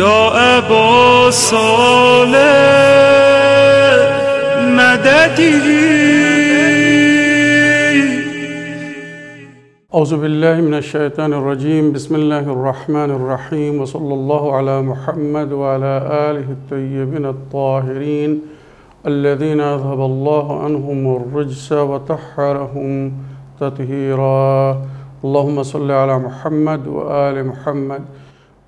يا أبا صالح مددي. أعوذ بالله من الشيطان الرجيم. بسم الله الرحمن الرحيم. وصلى الله على محمد وعلى آله الطيبين الطاهرين الذين أذهب الله عنهم الرجس وطهرهم تطهيرا. اللهم صل على محمد وآل محمد.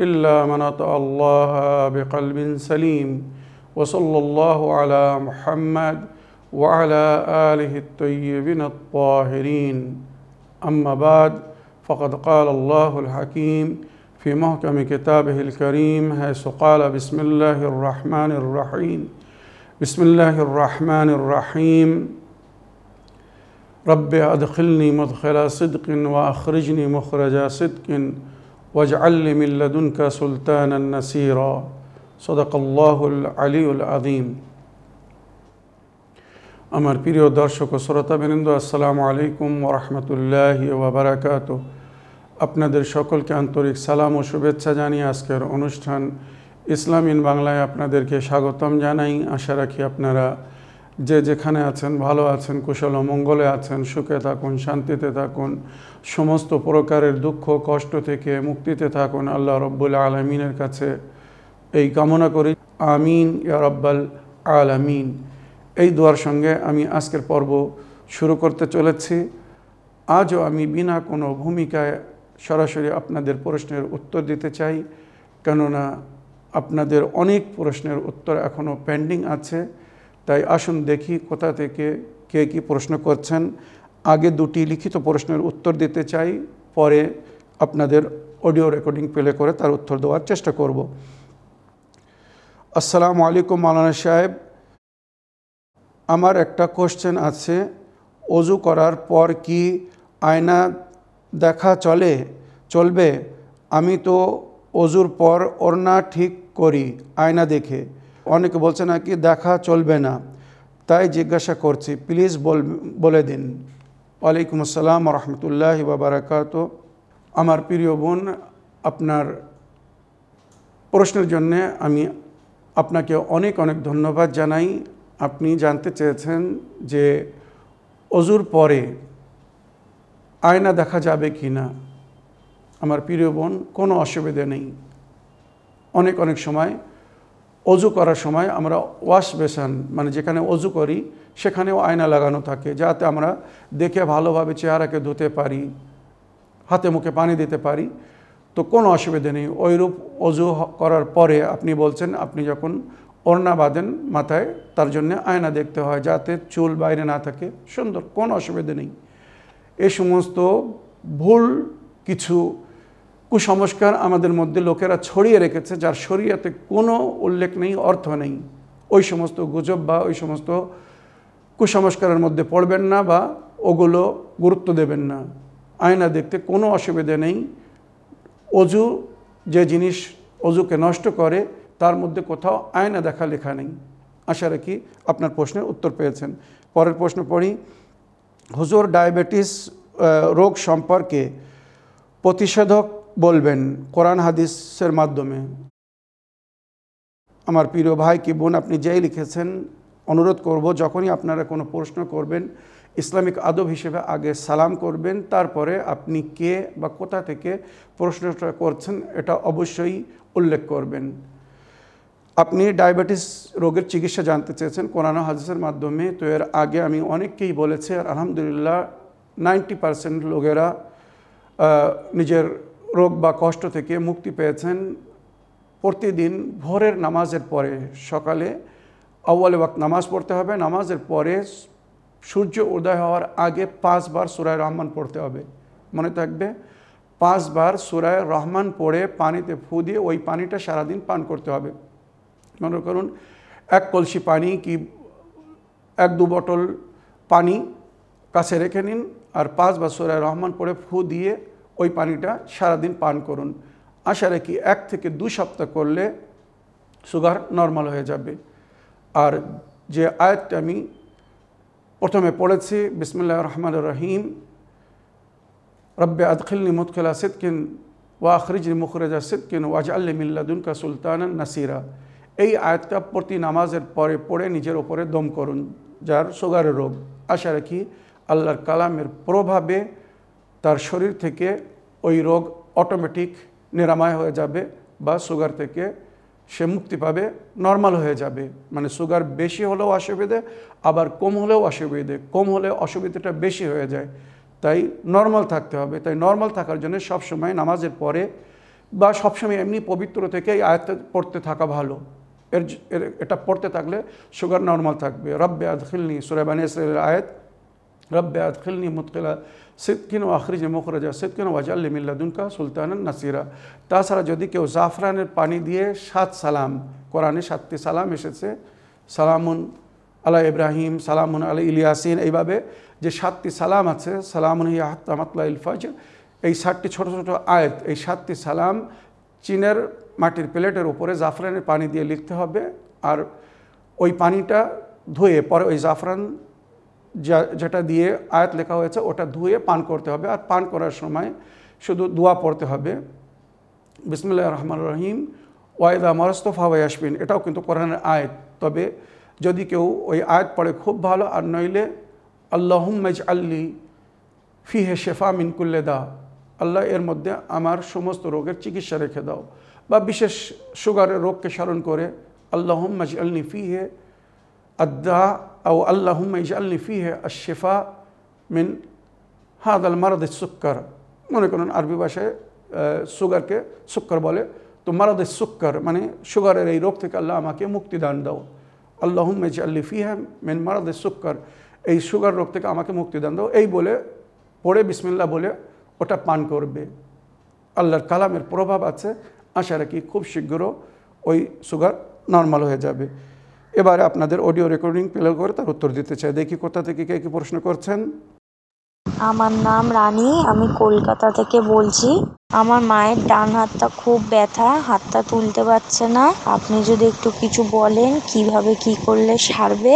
إلا من أطاع الله بقلب سليم وصلى الله على محمد وعلى آله الطيبين الطاهرين. أما بعد فقد قال الله الحكيم في محكم كتابه الكريم حيث قال بسم الله الرحمن الرحيم. بسم الله الرحمن الرحيم. رب أدخلني مدخل صدق وأخرجني مخرج صدق. واجعل لي من لدنك سلطانا نصيرا صدق الله العلي العظيم আমার প্রিয় দর্শক ও শ্রোতাবৃন্দ আসসালামু আলাইকুম ওরহমতুল্লাহ ওবরাকাত আপনাদের সকলকে আন্তরিক সালাম ও শুভেচ্ছা জানিয়ে আজকের অনুষ্ঠান ইসলামিন বাংলায় আপনাদেরকে স্বাগতম জানাই আশা রাখি আপনারা যে যেখানে আছেন, ভালো আছেন কুশল মঙ্গলে আছেন, সুখে থাকুন, শান্তিতে থাকুন, সমস্ত প্রকারের দুঃখ, কষ্ট থেকে মুক্তিতে থাকুন, আল্লাহ রব্বুল আলমিনের কাছে এই কামনা করি। আমিন, ইয়া রব্বাল আলামিন। এই দোয়ার সঙ্গে আমি আজকের পর্ব শুরু করতে চলেছি। আজও আমি বিনা কোনো ভূমিকায় সরাসরি আপনাদের প্রশ্নের উত্তর দিতে চাই, কেননা আপনাদের অনেক প্রশ্নের উত্তর এখনও পেন্ডিং আছে। তাই আসুন দেখি কোথা থেকে কে কী প্রশ্ন করছেন। আগে দুটি লিখিত প্রশ্নের উত্তর দিতে চাই, পরে আপনাদের অডিও রেকর্ডিং প্লে করে তার উত্তর দেওয়ার চেষ্টা করব। আসসালামু আলাইকুম মালানা সাহেব। আমার একটা কোশ্চেন আছে, অজু করার পর কি আয়না দেখা চলে? চলবে। আমি তো অজুর পর ওড়না ঠিক করি আয়না দেখে। অনেকে বলছে নাকি দেখা চলবে না। তাই জিজ্ঞাসা করছি প্লিজ বল, বলে দিন। ওয়ালাইকুম আসসালাম রহমতুল্লাহ বাবারাকাত আমার প্রিয় বোন, আপনার প্রশ্নের জন্যে আমি আপনাকে অনেক অনেক ধন্যবাদ জানাই। আপনি জানতে চেয়েছেন যে অজুর পরে আয়না দেখা যাবে কি না। আমার প্রিয় বোন, কোনো অসুবিধে নেই। অনেক অনেক সময় অজু করার সময় আমরা ওয়াশ বেসান মানে যেখানে অজু করি, সেখানেও আয়না লাগানো থাকে, যাতে আমরা দেখে ভালোভাবে চেহারাকে ধুতে পারি, হাতে মুখে পানি দিতে পারি। তো কোনো অসুবিধে নেই। ওইরূপ অজু করার পরে আপনি বলছেন, আপনি যখন ওড়না বাঁধেন মাথায়, তার জন্য আয়না দেখতে হয়, যাতে চুল বাইরে না থাকে। সুন্দর, কোনো অসুবিধে নেই। এ সমস্ত ভুল কিছু কুসংস্কার আমাদের মধ্যে লোকেরা ছড়িয়ে রেখেছে, যার শরীয়তে কোনো উল্লেখ নেই, অর্থ নেই। ওই সমস্ত গুজব বা ওই সমস্ত কুসংস্কারের মধ্যে পড়বেন না বা ওগুলো গুরুত্ব দেবেন না। আয়না দেখতে কোনো অসুবিধে নেই। অজু, যে জিনিস অজুকে নষ্ট করে, তার মধ্যে কোথাও আয়না দেখা লেখা নেই। আশা রাখি আপনার প্রশ্নের উত্তর পেয়েছেন। পরের প্রশ্ন পড়ি, হুজুর ডায়াবেটিস রোগ সম্পর্কে প্রতিষেধক বলবেন কোরআন হাদিসের মাধ্যমে। আমার প্রিয় ভাই কি বোন, আপনি যেই লিখেছেন, অনুরোধ করব যখনই আপনারা কোনো প্রশ্ন করবেন, ইসলামিক আদব হিসেবে আগে সালাম করবেন, তারপরে আপনি কে বা কোথা থেকে প্রশ্নটা করছেন, এটা অবশ্যই উল্লেখ করবেন। আপনি ডায়াবেটিস রোগের চিকিৎসা জানতে চেয়েছেন কোরআন হাদিসের মাধ্যমে, তো এর আগে আমি অনেককেই বলেছি, আর আলহামদুলিল্লাহ, নাইনটি পারসেন্ট লোকেরা নিজের রোগ বা কষ্ট থেকে মুক্তি পেয়েছেন প্রতিদিন ভোরের নামাজের পরে সকালে আউ্বালে ওয়াক্ত নামাজ পড়তে হবে। নামাজের পরে সূর্য উদয় হওয়ার আগে পাঁচবার সুরায় রহমান পড়তে হবে। মনে থাকবে? পাঁচবার সুরায় রহমান পড়ে পানিতে ফু দিয়ে ওই পানিটা সারাদিন পান করতে হবে। মনে করুন, এক কলসি পানি কি এক দু বটল পানি কাছে রেখে নিন আর পাঁচ বা সোরায় রহমান পড়ে ফু দিয়ে ওই পানিটা সারাদিন পান করুন। আশা রাখি এক থেকে দু সপ্তাহ করলে সুগার নর্মাল হয়ে যাবে। আর যে আয়াতটা আমি প্রথমে পড়েছি বিসমুল্লাহ রহমান রহিম, রব্বে আদখিলনি মুদখিলা সিদ্কিন ওয়া আখরিজনি মুখরেজা সিদ্কিন ওয়াজ আল্লি মিল্লাদুনকা সুলতান নাসিরা। এই আয়াতটা প্রতি নামাজের পরে পড়ে নিজের ওপরে দম করুন, যার সুগারের রোগ। আশা রাখি আল্লাহর কালামের প্রভাবে তার শরীর থেকে ওই রোগ অটোমেটিক নিরাময় হয়ে যাবে বা সুগার থেকে সে মুক্তি পাবে নর্মাল হয়ে যাবে। মানে সুগার বেশি হলেও অসুবিধে, আবার কম হলেও অসুবিধে। কম হলে অসুবিধাটা বেশি হয়ে যায়। তাই নর্মাল থাকতে হবে। তাই নর্মাল থাকার জন্য সবসময় নামাজের পরে বা সবসময় এমনি পবিত্র থেকে এই আয়ত্তে পড়তে থাকা ভালো। এর এর, এটা পড়তে থাকলে সুগার নর্মাল থাকবে। রব্বে আদখিলনি সুরেবানি ইসরায়েলের আয়াত রব্বে আদখিলনি মুতকিলা সিদ্কিন ও আখরিজ মুখরাজা সিদ্কিন ওয়াজাল্লি মিল্লাদুনকা সুলতান নাসিরা তাছাড়া যদি কেউ জাফরানের পানি দিয়ে সাত সালাম, কোরআনে সাতটি সালাম এসেছে, সালামুন আলা ইব্রাহিম, সালামুন আলা ইলিয়াসিন, এইভাবে যে সাতটি সালাম আছে, সালামুন হিয়াহতামাতলা ইলফাজ এই সাতটি ছোট ছোট আয়াত, এই সাতটি সালাম চীনের মাটির প্লেটের উপরে জাফরানের পানি দিয়ে লিখতে হবে, আর ওই পানিটা ধুয়ে পরে ওই জাফরান যেটা দিয়ে আয়াত লেখা হয়েছে, ওটা ধুয়ে পান করতে হবে। আর পান করার সময় শুধু দোয়া পড়তে হবে। বিসমুল্লাহ রহমান রহিম ওয়াইদা মরস্তফা ওয়াসবিন এটাও কিন্তু কোরআনের আয়াত। তবে যদি কেউ ওই আয়াত পড়ে খুব ভালো, আর নইলে আল্লাহম্মেজ আল্লি ফিহে শেফা মিনকুল্লে দা, আল্লাহ এর মধ্যে আমার সমস্ত রোগের চিকিৎসা রেখে দাও। বা বিশেষ সুগারের রোগকে স্মরণ করে আল্লাহম্মেজ আল্লি ফিহে আদা আও আল্লাহম্মা ইজালনি ফিহে আশেফা মিন হাদ আল মারদ সুক্কর। মনে করুন আরবি ভাষায় সুগারকে সুক্কর বলে। তো মারদ সুক্কর মানে সুগারের এই রোগ থেকে আল্লাহ আমাকে মুক্তি দান দাও। আল্লাহম্মা ইজাল্লি ফিহে মিন মারদ সুক্কর। এই সুগার রোগ থেকে আমাকে মুক্তি দান দাও। এই বলে, পড়ে বিসমিল্লা বলে ওটা পান করবে। আল্লাহর কালামের প্রভাব আছে। আশা রাখি খুব শীঘ্র ওই সুগার নর্মাল হয়ে যাবে। এবারে আপনাদের অডিও রেকর্ডিং প্লে করে তার উত্তর দিতে চাই। দেখি কোথা থেকে কে কি প্রশ্ন করছেন। আমার নাম রানী, আমি কলকাতা থেকে বলছি। আমার মায়ের ডান হাতটা খুব ব্যথা, হাতটা তুলতে পারছে না। আপনি যদি একটু কিছু বলেন, কীভাবে কি করলে সারবে?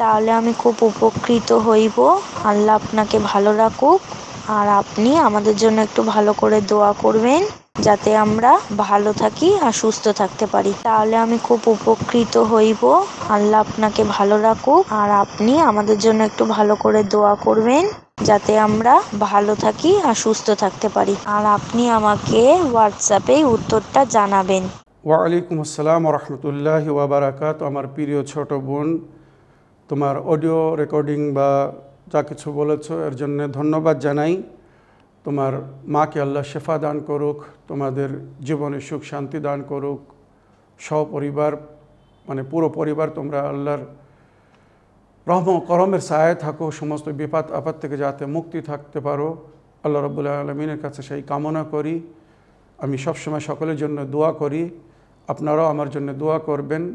তাহলে আমি খুব উপকৃত হইব। আল্লাহ আপনাকে ভালো রাখুক। আর আপনি আমাদের জন্য একটু ভালো করে দোয়া করবেন। যাতে আমরা ভালো থাকি আর সুস্থ থাকতে পারি। তাহলে আমি খুব উপকৃত হইব। আল্লাহ আপনাকে ভালো রাখুক। আর আপনি আমাদের জন্য একটু ভালো করে দোয়া করবেন, যাতে আমরা ভালো থাকি আর সুস্থ থাকতে পারি। আর আপনি আমাকে হোয়াটসঅ্যাপে উত্তরটা জানাবেন। ওয়ালাইকুম আসসালাম রহমতুল্লাহ ওয়াবারাকাত। আমার প্রিয় ছোট বোন, তোমার অডিও রেকর্ডিং বা যা কিছু বলেছ, এর জন্য ধন্যবাদ জানাই। তোমার মাকে আল্লাহ শেফা দান করুক, তোমাদের জীবনে সুখ, শান্তি দান করুক। সপরিবার মানে পুরো পরিবার তোমরা আল্লাহর রহম করমের সায় থাকো, সমস্ত বিপাদ, আপদ থেকে যাতে মুক্তি থাকতে পারো। আল্লাহ রবুল্লাহ আলমিনের কাছে সেই কামনা করি। আমি সবসময় সকলের জন্য দোয়া করি। আপনারাও আমার জন্য দোয়া করবেন।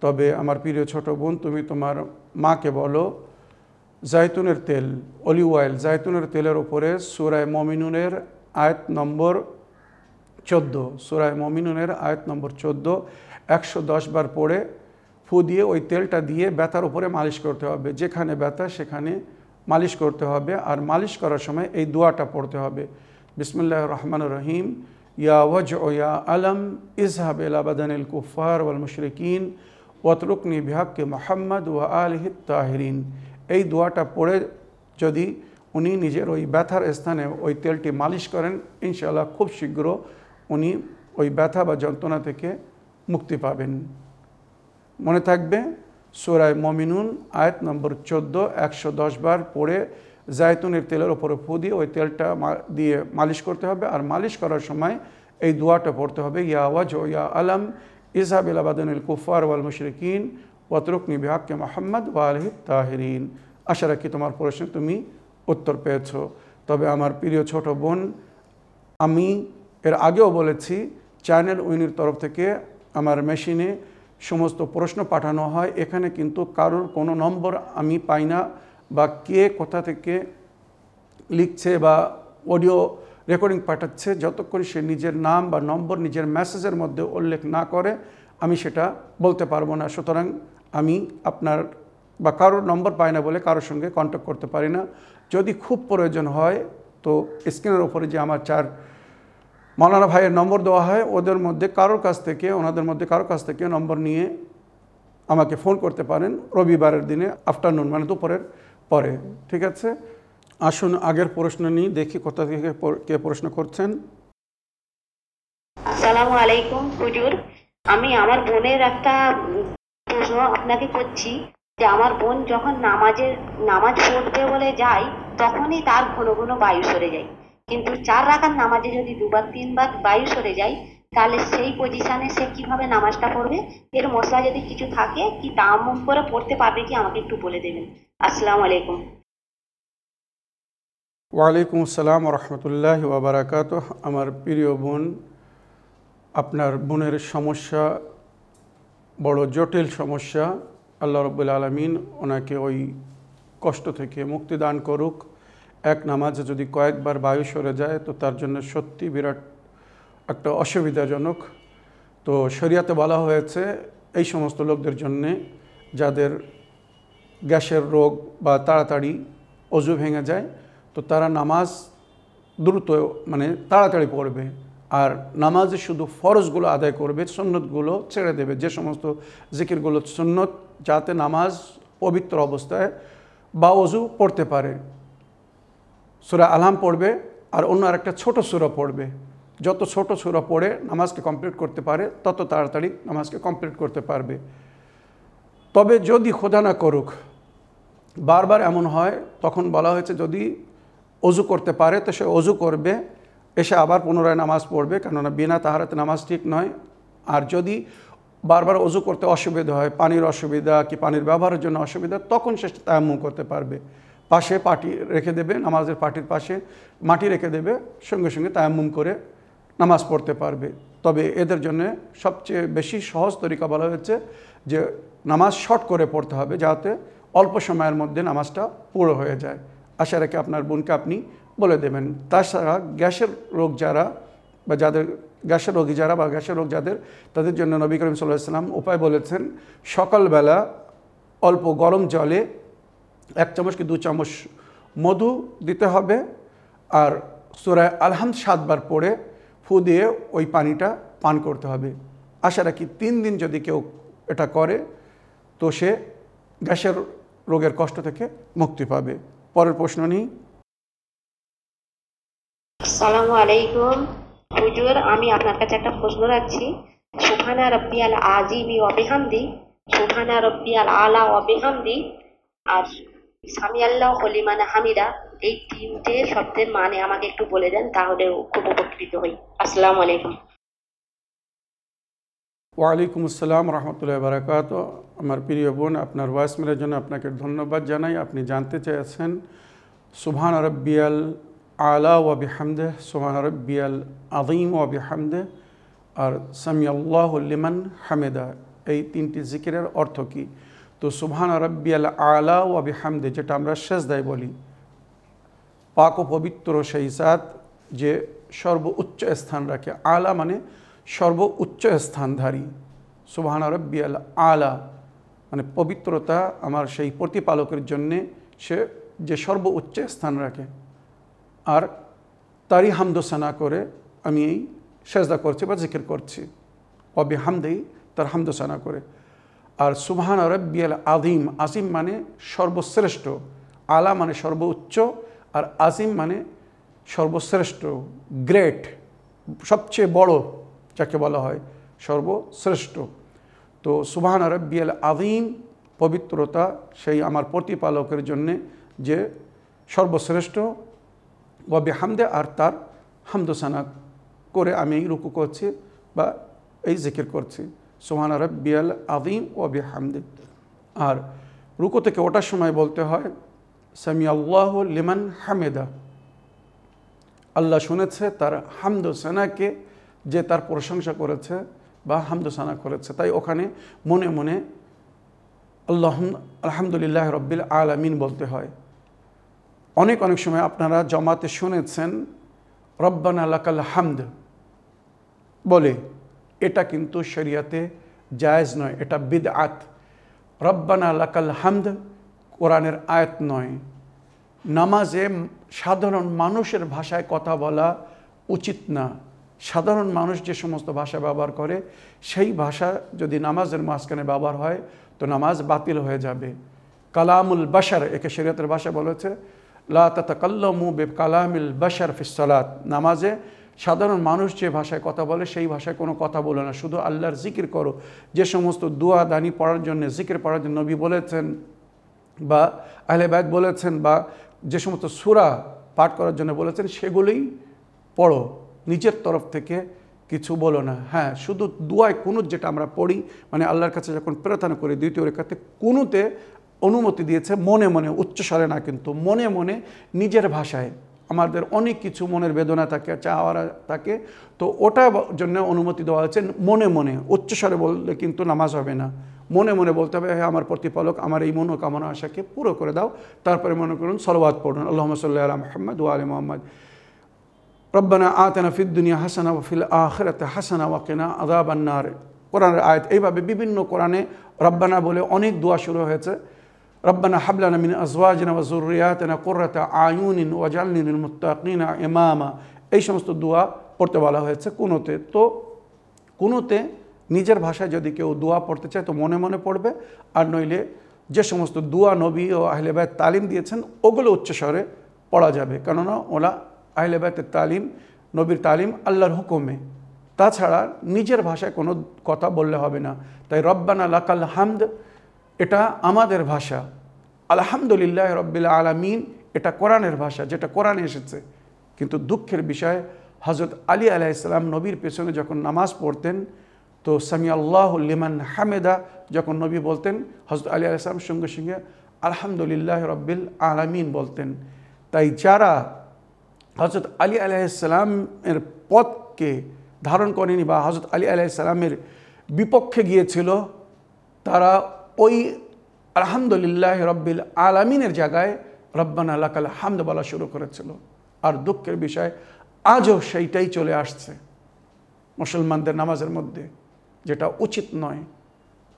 তবে আমার প্রিয় ছোট বোন, তুমি তোমার মাকে বলো জায়তুনের তেল, অলিভ অয়েল জায়তুনের তেলের উপরে সুরায় মমিনুনের আয়াত নম্বর চোদ্দ সুরায় মমিনুনের আয়াত নম্বর চোদ্দ, একশো বার পড়ে ফু দিয়ে ওই তেলটা দিয়ে ব্যথার উপরে মালিশ করতে হবে। যেখানে ব্যথা, সেখানে মালিশ করতে হবে আর মালিশ করার সময় এই দোয়াটা পড়তে হবে। বিসমুল্লাহ রহমান রহিম। ইয়া ওয়াজ ও ইয়া আলম ইজহাব এলাবাদানিল কুফার ওয়াল মুশরিকিন ওয়াতরুকনি বিহাক্কে মোহাম্মদ ওয়া আলহিত তাহরিন। এই দোয়াটা পড়ে যদি উনি নিজের ওই ব্যথার স্থানে ওই তেলটি মালিশ করেন ইনশাল্লাহ খুব শীঘ্র উনি ওই ব্যথা বা যন্ত্রণা থেকে মুক্তি পাবেন। মনে থাকবে সোরায় মমিনুন আয়াত নম্বর চোদ্দ, একশো বার পড়ে জায়তুনের তেলের ওপরে ফু দিয়ে ওই তেলটা দিয়ে মালিশ করতে হবে আর মালিশ করার সময় এই দোয়াটা পড়তে হবে, ইয়া ওয়াজ ও ইয়া আলম ইসাব ইলাবাদুল কুফার ওয়াল মুশরিকিন ওয়াতরুকনি বিহাক্কে মোহাম্মদ ওয়ালহি তাহরিন। আশা রাখি তোমার প্রশ্নে তুমি উত্তর পেয়েছ। তবে আমার প্রিয় ছোট বোন, আমি এর আগেও বলেছি, চ্যানেল উইনির তরফ থেকে আমার মেশিনে সমস্ত প্রশ্ন পাঠানো হয়। এখানে কিন্তু কারোর কোনো নম্বর আমি পাই না বা কে কোথা থেকে লিখছে বা অডিও রেকর্ডিং পাঠাচ্ছে, যতক্ষণ সে নিজের নাম বা নম্বর, নিজের মেসেজের মধ্যে উল্লেখ না করে, আমি সেটা বলতে পারব না। সুতরাং আমি আপনার বা কারোর নম্বর পাই না বলে কারোর সঙ্গে কন্ট্যাক্ট করতে পারি না। যদি খুব প্রয়োজন হয়, তো স্ক্রিনের ওপরে যে আমার চার মৌলানা ভাইয়ের নম্বর দেওয়া হয়, ওদের মধ্যে কারোর কাছ থেকে, ওনাদের মধ্যে কারোর কাছ থেকে নম্বর নিয়ে আমাকে ফোন করতে পারেন রবিবারের দিনে আফটারনুন মানে দুপুরের পরে। ঠিক আছে? আসুন, আগের প্রশ্ন নিয়ে দেখি কোথা থেকে কে প্রশ্ন করছেন। আসসালামু আলাইকুম, হুজুর। আমি আমার বোনের একটা প্রশ্ন আপনাকে করছি যে আমার বোন যখন নামাজের, নামাজ পড়তে বলে যায়, তখনই তার ঘন ঘন বায়ু সরে যায়। কিন্তু চার রাখার নামাজে যদি দুবার, তিনবার বায়ু সরে যায়, তাহলে সেই পজিশনে সে কীভাবে নামাজটা পড়বে? এর মশলা যদি কিছু থাকে, কি তামুম করে পড়তে পারবে কি আমাকে একটু বলে দেবেন। আসসালামু আলাইকুম। ওয়ালাইকুম আসসালাম রহমতুল্লাহ ওবরাকাত আমার প্রিয় বোন, আপনার বোনের সমস্যা বড় জটিল সমস্যা। আল্লাহ রব্বুল আলমিন ওনাকে ওই কষ্ট থেকে মুক্তি দান করুক। এক নামাজে যদি কয়েকবার বায়ু সরে যায়, তো তার জন্য সত্যি বিরাট একটা অসুবিধাজনক। তো শরিয়াতে বলা হয়েছে, এই সমস্ত লোকদের জন্যে যাদের গ্যাসের রোগ বা তাড়াতাড়ি অজু ভেঙে যায়, তো তারা নামাজ দ্রুত মানে তাড়াতাড়ি পড়বে। আর নামাজে শুধু ফরজগুলো আদায় করবে, সুন্নতগুলো ছেড়ে দেবে। যে সমস্ত জিকিরগুলো সুন্নত, যাতে নামাজ পবিত্র অবস্থায় বা অজু পড়তে পারে। সুরা আলহাম পড়বে আর অন্য আরেকটা ছোট সুরা পড়বে। যত ছোট সুরা পড়ে নামাজকে কমপ্লিট করতে পারে, তত তাড়াতাড়ি নামাজকে কমপ্লিট করতে পারবে। তবে যদি খোদা না করুক, বারবার এমন হয়, তখন বলা হয়েছে যদি অজু করতে পারে, তো সে অজু করবে এসে আবার পুনরায় নামাজ পড়বে, কেননা বিনা তাহারাতে নামাজ ঠিক নয়। আর যদি বারবার অজু করতে অসুবিধা হয়, পানির অসুবিধা কি পানির ব্যবহারের জন্য অসুবিধা, তখন সে তায়াম্মুম করতে পারবে। পাশে পাটি রেখে দেবে, নামাজের পাটির পাশে মাটি রেখে দেবে, সঙ্গে সঙ্গে তায়াম্মুম করে নামাজ পড়তে পারবে। তবে এদের জন্য সবচেয়ে বেশি সহজ তরিকা বলা হয়েছে যে, নামাজ শর্ট করে পড়তে হবে যাতে অল্প সময়ের মধ্যে নামাজটা পুরো হয়ে যায়। আশা রেখে আপনার বোনকে আপনি বলে দেবেন। তাছাড়া গ্যাসের রোগ যারা বা যাদের গ্যাসের রোগী যারা বা গ্যাসের রোগ যাদের, তাদের জন্য নবী করিম সাল্লাহ সাল্লাম উপায় বলেছেন, সকালবেলা অল্প গরম জলে এক চামচ কি দু চামচ মধু দিতে হবে আর সুরায় আলহাম সাতবার পড়ে ফু দিয়ে ওই পানিটা পান করতে হবে। আশা রাখি তিন দিন যদি কেউ এটা করে, তো সে গ্যাসের রোগের কষ্ট থেকে মুক্তি পাবে। পরের প্রশ্ন নিই আসসালামু আলাইকুম। হুজুর, আমি আপনার কাছে একটা প্রশ্ন রাখছি। সুবহানা রব্বিয়াল আজিমি অবিহামদি সুবহানা রব্বিয়াল আলা অবিহামদি আর সামি আল্লাহ হলিমান হামিদা, এই তিনটে শব্দের মানে আমাকে একটু বলে দেন, তাহলে খুব উপকৃত হই। আসসালামু আলাইকুম। ওয়ালাইকুম আসসালাম রহমতুল্লাহ বারাকাত। আমার প্রিয় বোন, আপনার ভয়েসমেলের জন্য আপনাকে ধন্যবাদ জানাই। আপনি জানতে চেয়েছেন, সুবহান রব্বিয়াল আলা ওয়া বিহামদে সুবহান রব্বিয়াল আদিম ওয়া বিহামদে আর সামি আল্লাহ লিমান হামেদা, এই তিনটি জিকিরের অর্থ কী? তো সুবহান রব্বিয়াল আলা ওয়া বিহামদে, যেটা আমরা শেষদায় বলি। পাক ও পবিত্র সেই জাত যে সর্ব উচ্চ স্থান রাখে। আলা মানে সর্ব উচ্চ স্থানধারী। সুবহান রব্বিয়াল আলা মানে পবিত্রতা আমার সেই প্রতিপালকের জন্যে সে যে সর্ব উচ্চ স্থান রাখে। আর তারই হামদোসানা করে আমি এই সেজদা করছি বা জিকির করছি। অবি হামদেই তার হামদোসানা করে। আর সুবহান রব্বিয়াল আদিম আজিম মানে সর্বশ্রেষ্ঠ, আলা মানে সর্বোচ্চ আর আজিম মানে সর্বশ্রেষ্ঠ, গ্রেট, সবচেয়ে বড় যাকে বলা হয়, সর্বশ্রেষ্ঠ। তো সুবহান রব্বিয়াল আদিম পবিত্রতা সেই আমার প্রতিপালকের জন্যে যে সর্বশ্রেষ্ঠ ওয়াবি হামদে আর তার হামদোসানা করে আমি রুকু করছি বা এই জিকির করছি। সোহান রব্বিয়াল আদিম ওয়াবি হামদে আর রুকু থেকে ওটার সময় বলতে হয় সামি আল্লাহ লিমান হামেদা। আল্লাহ শুনেছে তার হামদ সেনাকে যে তার প্রশংসা করেছে বা হামদোসানা করেছে। তাই ওখানে মনে মনে আল্লাহ আলহামদুলিল্লাহ রব্বিল আলামিন বলতে হয় অনেক অনেক সময় আপনারা জমাতে শুনেছেন, রব্বানা লাকাল হামদ। বলে, এটা কিন্তু শরিয়াতে জায়েজ নয়, এটা বিদ আত রব্বানা লাকাল হামদ কোরআনের আয়াত নয়। নামাজে সাধারণ মানুষের ভাষায় কথা বলা উচিত না। সাধারণ মানুষ যে সমস্ত ভাষা ব্যবহার করে, সেই ভাষা যদি নামাজের মাঝখানে ব্যবহার হয়, তো নামাজ বাতিল হয়ে যাবে। কালামুল বাসার একে শরীয়তের ভাষা বলেছে লা তাতাকাল্লামু বে কালামিল বাসার ফিসলাত নামাজে সাধারণ মানুষ যে ভাষায় কথা বলে, সেই ভাষায় কোনো কথা বলে না। শুধু আল্লাহর জিকির করো। যে সমস্ত দুয়া দানি পড়ার জন্য, জিকির পড়ার জন্য নবী বলেছেন বা আহলেবায়ত বলেছেন বা যে সমস্ত সুরা পাঠ করার জন্য বলেছেন, সেগুলোই পড়ো। নিজের তরফ থেকে কিছু বলো না। হ্যাঁ শুধু দুয়ায় কুনুত যেটা আমরা পড়ি মানে আল্লাহর কাছে যখন প্রার্থনা করি, দ্বিতীয় রেখাতে কুনুতে অনুমতি দিয়েছে মনে মনে উচ্চস্বরে না কিন্তু, মনে মনে নিজের ভাষায়। আমাদের অনেক কিছু মনের বেদনা থাকে, চাওয়ার থাকে, তো ওটা জন্য অনুমতি দেওয়া হয়েছে মনে মনে। উচ্চস্বরে বললে কিন্তু নামাজ হবে না। মনে মনে বলতে হবে হ্যাঁ আমার প্রতিপালক, আমার এই মনোকামনা আশাকে পুরো করে দাও। তারপরে মনে করুন সলবাদ পড়ুন। আল্লাহ সাল্লাহ আলা মোহাম্মদ ও আলী মোহাম্মদ। রব্বানা আতেনা ফিদ্দুনিয়া হাসানা ফিল আখরাতে হাসানা ওয়াকিনা আদাব আন্নার কোরআনের আয়াত, এইভাবে বিভিন্ন কোরআনে রব্বানা বলে অনেক দোয়া শুরু হয়েছে। হাবলানা মিন আজওয়াজিনা ওয়া যুররিয়াতিনা কুররাতা আয়ুনিন ওয়াজআলনি লিল মুত্তাকিনা ইমামা এই সমস্ত দোয়া পড়তে বলা হয়েছে। কোনোতে তো, কোনোতে নিজের ভাষায় যদি কেউ দোয়া পড়তে চায় তো মনে মনে পড়বে। আর নইলে যে সমস্ত দোয়া নবী ও আহলেবায় তালিম দিয়েছেন, ওগুলো উচ্চস্বরে পড়া যাবে। কেননা ওরা আহলেবায়তের তালিম, নবীর তালিম আল্লাহর হুকুমে। তাছাড়া নিজের ভাষায় কোনো কথা বললে হবে না। তাই রব্বানা লাকাল হামদ এটা আমাদের ভাষা। আলহামদুলিল্লাহ রব্বিল আলামিন, এটা কোরআনের ভাষা, যেটা কোরআনে এসেছে। কিন্তু দুঃখের বিষয় হজরত আলী আলাইসালাম নবীর পেছনে যখন নামাজ পড়তেন, তো সামি লিমান হামেদা যখন নবী বলতেন হজরত আলী আলাইসালাম সঙ্গে সঙ্গে আলহামদুলিল্লাহ রব্বিল আলামিন বলতেন। তাই যারা হজরত আলী আলাইসালামের পথকে ধারণ করেনি বা হজরত আলী আলাইসালামের বিপক্ষে গিয়েছিল, তারা ওই আলহামদুলিল্লাহ রব্বিল আলামিনের জায়গায় রব্বান আল্লাকাল হামদ বলা শুরু করেছিল। আর দুঃখের বিষয়, আজও সেইটাই চলে আসছে মুসলমানদের নামাজের মধ্যে, যেটা উচিত নয়।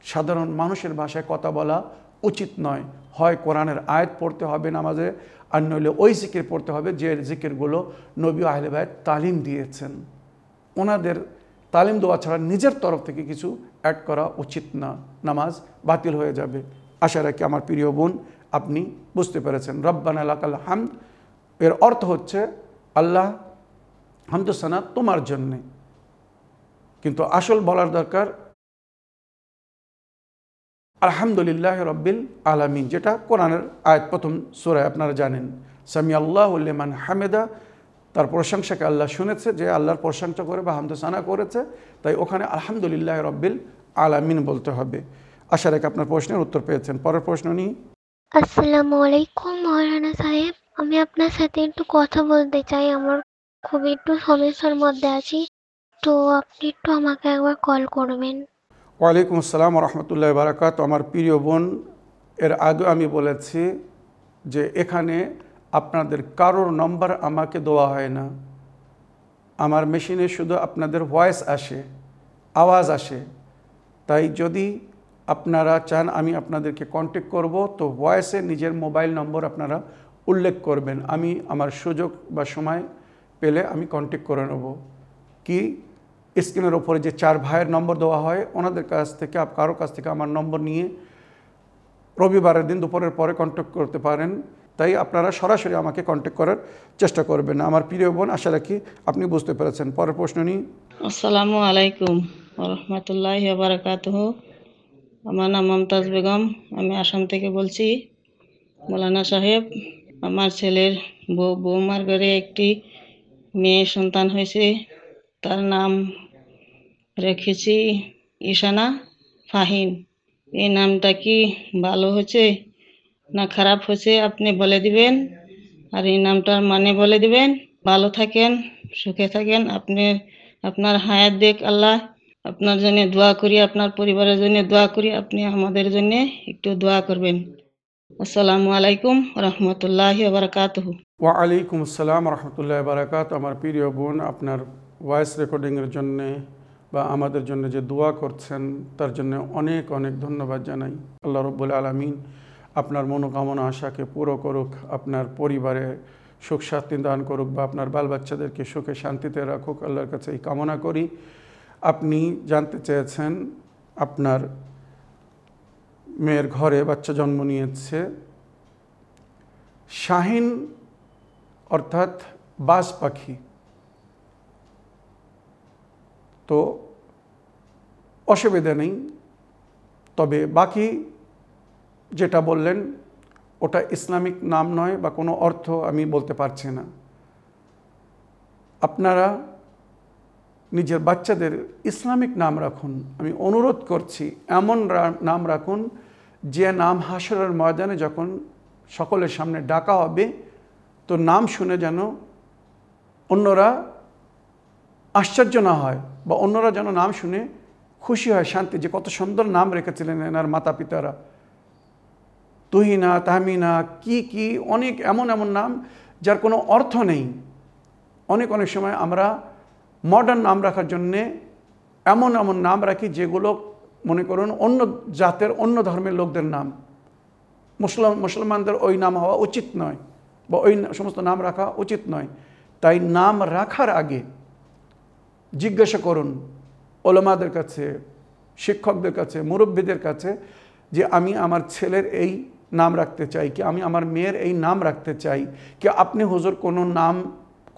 সাধারণ মানুষের ভাষায় কথা বলা উচিত নয়। হয় কোরআনের আয়াত পড়তে হবে নামাজে, আর নইলে ওই জিকির পড়তে হবে যে জিকিরগুলো নবী আহলে ভাইয়ের তালিম দিয়েছেন। ওনাদের তালিম দেওয়া ছাড়া নিজের তরফ থেকে কিছু অ্যাড করা উচিত না। নামাজ বাতিল হয়ে যাবে। আশা রাখি আমার প্রিয় বোন, আপনি বুঝতে পেরেছেন। রব্বান আলাকাল হামদ, এর অর্থ হচ্ছে আল্লাহ হামদুসানা তোমার জন্যে। কিন্তু আসল বলার দরকার আলহামদুলিল্লাহ রব্বিল আলামিন, যেটা কোরআনের আয়াত প্রথম সুরায় আপনারা জানেন। সামি আল্লাহ উল্লেমান হামেদা তার প্রশংসাকে আল্লাহ শুনেছে যে আল্লাহর প্রশংসা করে বা হামদসানা করেছে তাই ওখানে আলহামদুলিল্লাহ রব্বিল আলামিন বলতে হবে। আশা রেখে আপনার প্রশ্নের উত্তর পেয়েছেন। পরের প্রশ্ন নিই। আসসালামু আলাইকুম মহারানা সাহেব। আমি আপনার সাথে একটু কথা বলতে চাই। আমার খুব একটু সমস্যার মধ্যে আছি। তো আপনি একটু আমাকে একবার কল করবেন। ওয়ালাইকুম আসসালাম রহমতুল্লাহ বারাকাত আমার প্রিয় বোন এর আগে আমি বলেছি যে এখানে আপনাদের কারোর নম্বর আমাকে দেওয়া হয় না। আমার মেশিনে শুধু আপনাদের ভয়েস আসে, আওয়াজ আসে। তাই যদি আপনারা চান আমি আপনাদেরকে কন্ট্যাক্ট করব, তো ভয়েসে নিজের মোবাইল নম্বর আপনারা উল্লেখ করবেন। আমি আমার সুযোগ বা সময় পেলে আমি কন্ট্যাক্ট করে নেব। কি? স্ক্রিনের ওপরে যে চার ভাইয়ের নম্বর দেওয়া হয়, ওনাদের কাছ থেকে, কারও কাছ থেকে আমার নম্বর নিয়ে রবিবারের দিন দুপুরের পরে কন্ট্যাক্ট করতে পারেন। তাই আপনারা সরাসরি আমাকে কন্ট্যাক্ট করার চেষ্টা করবেন। আমার প্রিয় বোন আশা রাখি আপনি বুঝতে পেরেছেন। পরের প্রশ্ন নিই। আসসালামু আলাইকুম রহমতুল্লাহ বারকাতহ। আমার নাম মমতাজ বেগম। আমি আসাম থেকে বলছি। মৌলানা সাহেব, আমার ছেলের বউ, বৌমার ঘরে একটি মেয়ে সন্তান হয়েছে। তার নাম রেখেছি ঈশানা ফাহিম। এই নামটা কি ভালো হয়েছে না খারাপ হয়েছে, আপনি বলে দিবেন। আর এই নামটার মানে বলে দিবেন। ভালো থাকেন, সুখে থাকেন। আপনি, আপনার হায়াত দেখ আল্লাহ। আপনার জন্য দোয়া করি, আপনার পরিবারের জন্য দোয়া করি। আপনি আমাদের জন্য একটু দোয়া করবেন। আসসালামু আলাইকুম রহমতুল্লাহ বারকাতহ ওয়ালাইকুম আসসালাম রহমতুল্লাহ বারাকাত আমার প্রিয় বোন, আপনার ভয়েস রেকর্ডিংয়ের জন্যে বা আমাদের জন্য যে দোয়া করছেন, তার জন্য অনেক অনেক ধন্যবাদ জানাই। আল্লাহ রব্বুল আলমিন আপনার মনোকামনা আশাকে পুরো করুক, আপনার পরিবারে সুখ শান্তি দান করুক বা আপনার বাল বাচ্চাদেরকে সুখে শান্তিতে রাখুক, আল্লাহর কাছে এই কামনা করি। আপনি জানতে চেয়েছেন, আপনার মেয়ের ঘরে বাচ্চা জন্ম নিয়েছে। শাহিন অর্থাৎ বাজ পাখি। তো অসুবিধা নেই, তবে বাকি যেটা বললেন, ওটা ইসলামিক নাম নয় বা কোনো অর্থ আমি বলতে পারছি না। আপনারা নিজের বাচ্চাদের ইসলামিক নাম রাখুন। আমি অনুরোধ করছি, এমন নাম রাখুন, যে নাম হাসরের ময়দানে যখন সকলের সামনে ডাকা হবে, তো নাম শুনে যেন অন্যরা আশ্চর্য না হয় বা অন্যরা যেন নাম শুনে খুশি হয়, শান্তি, যে কত সুন্দর নাম রেখেছিলেন এনার মাতা পিতারা তুহিনা, তাহমিনা, কি কি, অনেক এমন এমন নাম যার কোনো অর্থ নেই। অনেক অনেক সময় আমরা মডার্ন নাম রাখার জন্যে এমন এমন নাম রাখি যেগুলো, মনে করুন, অন্য জাতের, অন্য ধর্মের লোকদের নাম। মুসলাম মুসলমানদের ওই নাম হওয়া উচিত নয় বা ওই সমস্ত নাম রাখা উচিত নয়। তাই নাম রাখার আগে জিজ্ঞাসা করুন ওলামাদের কাছে, শিক্ষকদের কাছে, মুরব্বীদের কাছে যে আমি আমার ছেলের এই নাম রাখতে চাই কি আমি আমার মেয়ের এই নাম রাখতে চাই কি আপনি হুজুর কোনো নাম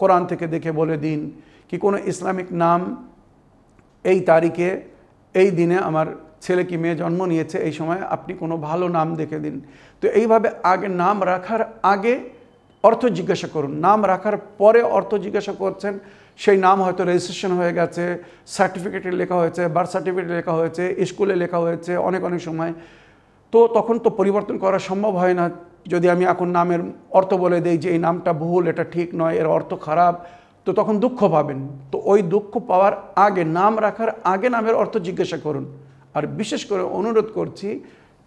কোরআন থেকে দেখে বলে দিন কি কোনো ইসলামিক নাম এই তারিখে, এই দিনে আমার ছেলে কি মেয়ে জন্ম নিয়েছে, এই সময় আপনি কোনো ভালো নাম দেখে দিন। তো এইভাবে আগে নাম রাখার আগে অর্থ জিজ্ঞাসা করুন। নাম রাখার পরে অর্থ জিজ্ঞাসা করছেন, সেই নাম হয়তো রেজিস্ট্রেশন হয়ে গেছে সার্টিফিকেটে লেখা হয়েছে বার্থ সার্টিফিকেটে লেখা হয়েছে, স্কুলে লেখা হয়েছে, অনেক অনেক সময় তো তখন তো পরিবর্তন করা সম্ভব হয় না। যদি আমি এখন নামের অর্থ বলে দেই যে এই নামটা ভুল, এটা ঠিক নয়, এর অর্থ খারাপ, তো তখন দুঃখ পাবেন। তো ওই দুঃখ পাওয়ার আগে, নাম রাখার আগে নামের অর্থ জিজ্ঞাসা করুন। আর বিশেষ করে অনুরোধ করছি,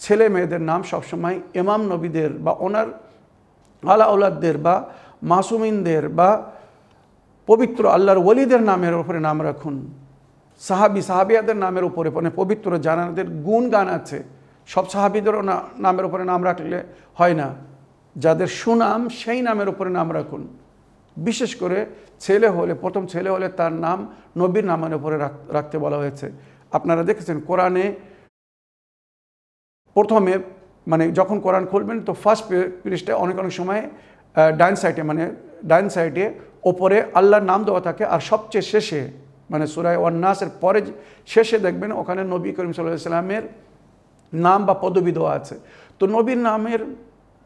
ছেলে মেয়েদের নাম সবসময় ইমাম নবীদের বা ওনার আলা ওলাদদের বা মাসুমিনদের বা পবিত্র আল্লাহর ওলিদের নামের ওপরে নাম রাখুন। সাহাবি, সাহাবিয়াদের নামের উপরে মানে পবিত্র জানাদের গুণ গান আছে। সব সাহাবিদেরও নামের উপরে নাম রাখলে হয় না। যাদের সুনাম, সেই নামের উপরে নাম রাখুন। বিশেষ করে ছেলে হলে, প্রথম ছেলে হলে তার নাম নবীর নামের উপরে রাখ- রাখতে বলা হয়েছে। আপনারা দেখেছেন কোরআনে প্রথমে মানে যখন কোরআন খুলবেন, তো ফার্স্ট পৃষ্ঠায় অনেক অনেক সময় ডাইন সাইডে মানে ডাইন সাইডে ওপরে আল্লাহর নাম দেওয়া থাকে আর সবচেয়ে শেষে মানে সুরায় ওয়ান্নাসের পরে শেষে দেখবেন ওখানে নবী করিম সাল্লাহ সাল্লামের নাম বা পদবি দেওয়া আছে। তো নবীর নামের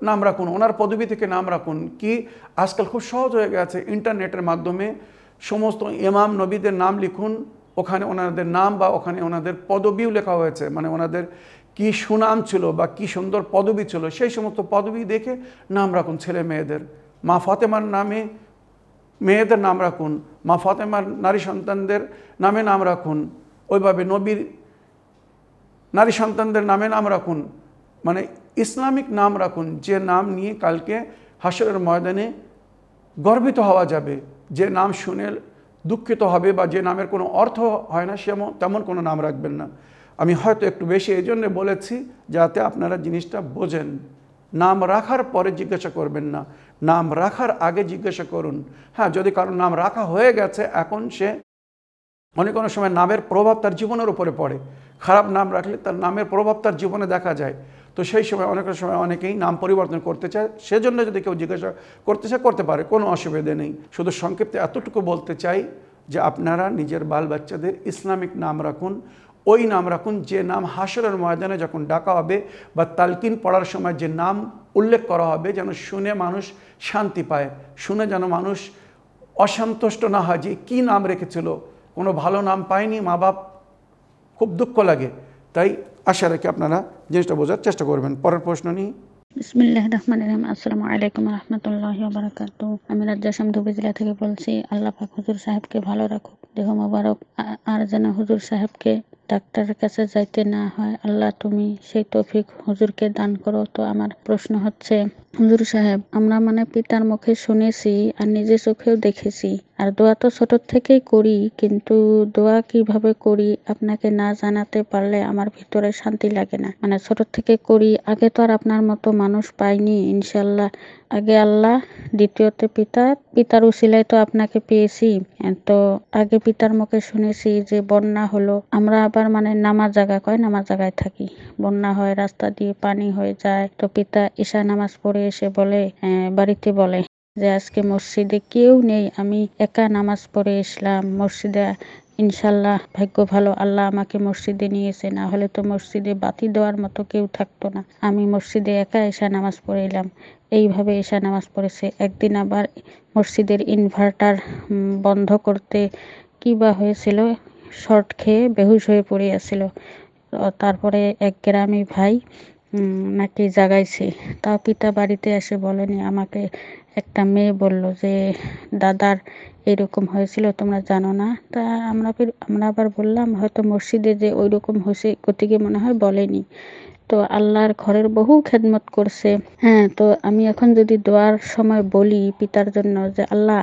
নাম রাখুন, ওনার পদবি থেকে নাম রাখুন কি আজকাল খুব সহজ হয়ে গেছে ইন্টারনেটের মাধ্যমে সমস্ত ইমাম নবীদের নাম লিখুন, ওখানে ওনাদের নাম বা ওখানে ওনাদের পদবিও লেখা হয়েছে। মানে ওনাদের কি সুনাম ছিল বা কি সুন্দর পদবি ছিল, সেই সমস্ত পদবি দেখে নাম রাখুন ছেলে মেয়েদের। মা ফাতেমার নামে মেয়েদের নাম রাখুন, মা ফাতেমার নারী সন্তানদের নামে নাম রাখুন। ওইভাবে নবীর নারী সন্তানদের নামে নাম রাখুন। মানে ইসলামিক নাম রাখুন। যে নাম নিয়ে কালকে হাসরের ময়দানে গর্বিত হওয়া যাবে। যে নাম শুনে দুঃখিত হবে বা যে নামের কোনো অর্থ হয় না সেমন তেমন কোনো নাম রাখবেন না। আমি হয়তো একটু বেশি এই জন্যে বলেছি যাতে আপনারা জিনিসটা বোঝেন। নাম রাখার পরে জিজ্ঞাসা করবেন না। নাম রাখার আগে জিজ্ঞাসা করুন। হ্যাঁ যদি কারোর নাম রাখা হয়ে গেছে, এখন সে অনেক অনেক সময় নামের প্রভাব তার জীবনের উপরে পড়ে। খারাপ নাম রাখলে তার নামের প্রভাব তার জীবনে দেখা যায়। তো সেই সময় অনেক সময় অনেকেই নাম পরিবর্তন করতে চায়। সেজন্য যদি কেউ জিজ্ঞাসা করতে চায়, করতে পারে, কোনো অসুবিধে নেই। শুধু সংক্ষিপ্তে এতটুকু বলতে চাই যে আপনারা নিজের বাল বাচ্চাদের ইসলামিক নাম রাখুন। ওই নাম রাখুন যে নাম হাসরের ময়দানে যখন ডাকা হবে বা তালকিন পড়ার সময় যে নাম উল্লেখ করা হবে, যেন শুনে মানুষ শান্তি পায়, শুনে যেন মানুষ অসন্তুষ্ট না হয় যে কী নাম রেখেছিল। কোনো ভালো নাম পায়নি মা বাপ খুব দুঃখ লাগে। তাই আশা রাখি আপনারা জিনিসটা বোঝার চেষ্টা করবেন। পরের প্রশ্ন নিই। বিসমিল্লাহ রহমান রহিম। আসসালামু আলাইকুম রহমতুল্লাহ বারাকাত আমি আসাম ধুবড়ী জেলা থেকে বলছি, আল্লাহ পাক হুজুর সাহেবকে ভালো রাখুক, দেহ মোবারক আর যেন হুজুর সাহেবকে ডাক্তারের কাছে যাইতে না হয়। আল্লাহ তুমি সেই তৌফিক হুজুরকে দান করো। তো আমার প্রশ্ন হচ্ছে হুজুর সাহেব, আমরা মানে পিতার মুখে শুনেছি আর নিজে চোখেও দেখেছি। আর দোয়া তো ছোট থেকেই করি, কিন্তু দোয়া কীভাবে করি আপনাকে না জানাতে পারলে আমার ভিতরে শান্তি লাগে না। মানে ছোট থেকে করি, আগে তো আর আপনার মতো মানুষ পাইনি ইনশাল্লাহ আগে আল্লাহ, দ্বিতীয়তে পিতা, পিতার উসিলায় তো আপনাকে পেয়েছি। তো আগে পিতার মুখে শুনেছি যে বন্যা হলো, আমরা আবার মানে নামাজ জায়গা কয় নামাজ জায়গায় থাকি? বন্যা হয়, রাস্তা দিয়ে পানি হয়ে যায়, তো পিতা ঈশা নামাজ পড়ে এসে বলে বাড়িতে বলে যে, আজকে মসজিদে কেউ নেই। আমি একা নামাজ পড়ে এসলাম। মসজিদে ইনশাল্লাহ ভাগ্য ভালো। আল্লাহ আমাকে মসজিদে নিয়েছে। না হলে তো মসজিদে বাতি দেওয়ার মতো কেউ থাকতো না। আমি মসজিদে একা এসা নামাজ পড়ে এলাম। এইভাবে এসা নামাজ পড়েছে। একদিন আবার মসজিদের ইনভার্টার বন্ধ করতে কি বা হয়েছিল? শর্ট খেয়ে বেহুশ হয়ে পড়ে আছিল। তারপরে এক গ্রামী ভাই নাকি জাগাইছে? তাও পিতা বাড়িতে এসে বলেনি। আমাকে একটা মেয়ে বলল যে, দাদার এরকম হয়েছিল, তোমরা জানো না? তা আমরা আমরা আবার বললাম, হয়তো মসজিদে যে ওই রকম হয়েছে গতিকে মনে হয় বলেনি। তো আল্লাহর ঘরের বহু খেদমত করছে। হ্যাঁ তো আমি এখন যদি দোয়ার সময় বলি পিতার জন্য যে, আল্লাহ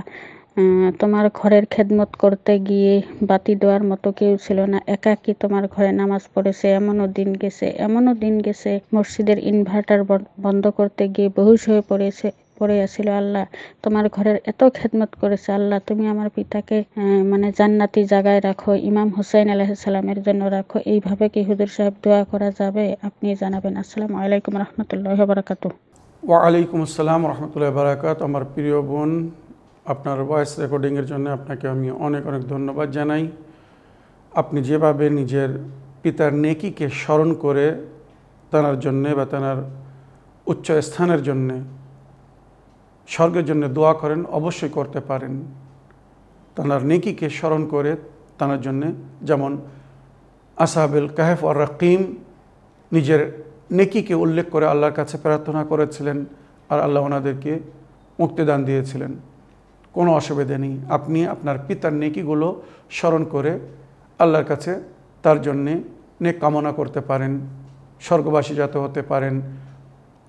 তোমার ঘরের খেদমত করতে গিয়ে বাতি দেওয়ার মতো কেউ ছিল না। একাকি তোমার ঘরে নামাজ পড়েছে, এমনও দিন গেছে, এমনও দিন গেছে মসজিদের ইনভার্টার বন্ধ করতে গিয়ে বেহুশ হয়ে পড়েছে, পড়ে আছিল আল্লাহ। তোমার ঘরের এত খেদমত করেছে আল্লাহ, তুমি আমার পিতাকে মানে জান্নাতি জায়গায় রাখো, ইমাম হুসাইন আলাইসাল্লামের জন্য রাখো। এইভাবে কি হুজুর সাহেব দোয়া করা যাবে? আপনি জানাবেন। আসসালামু আলাইকুম রহমতুল্লাহ বারাকাতু ওয়ালাইকুম আসসালাম রহমতুল্লাহ বারাকাত আমার প্রিয় বোন আপনার ভয়েস রেকর্ডিংয়ের জন্য আপনাকে আমি অনেক অনেক ধন্যবাদ জানাই। আপনি যেভাবে নিজের পিতার নেকিকে স্মরণ করে তানার জন্যে বা তানার উচ্চ স্থানের জন্যে স্বর্গের জন্য দোয়া করেন, অবশ্যই করতে পারেন। তানার নেকিকে স্মরণ করে তানার জন্যে যেমন আসাবেল কাহেফ আর রাকিম নিজের নেকিকে উল্লেখ করে আল্লাহর কাছে প্রার্থনা করেছিলেন আর আল্লাহ ওনাদেরকে মুক্তিদান দিয়েছিলেন। কোনো অসুবিধা নেই। আপনি আপনার পিতার নেকিগুলো স্মরণ করে আল্লাহর কাছে তার জন্যে নেক কামনা করতে পারেন, স্বর্গবাসী যাতে হতে পারেন,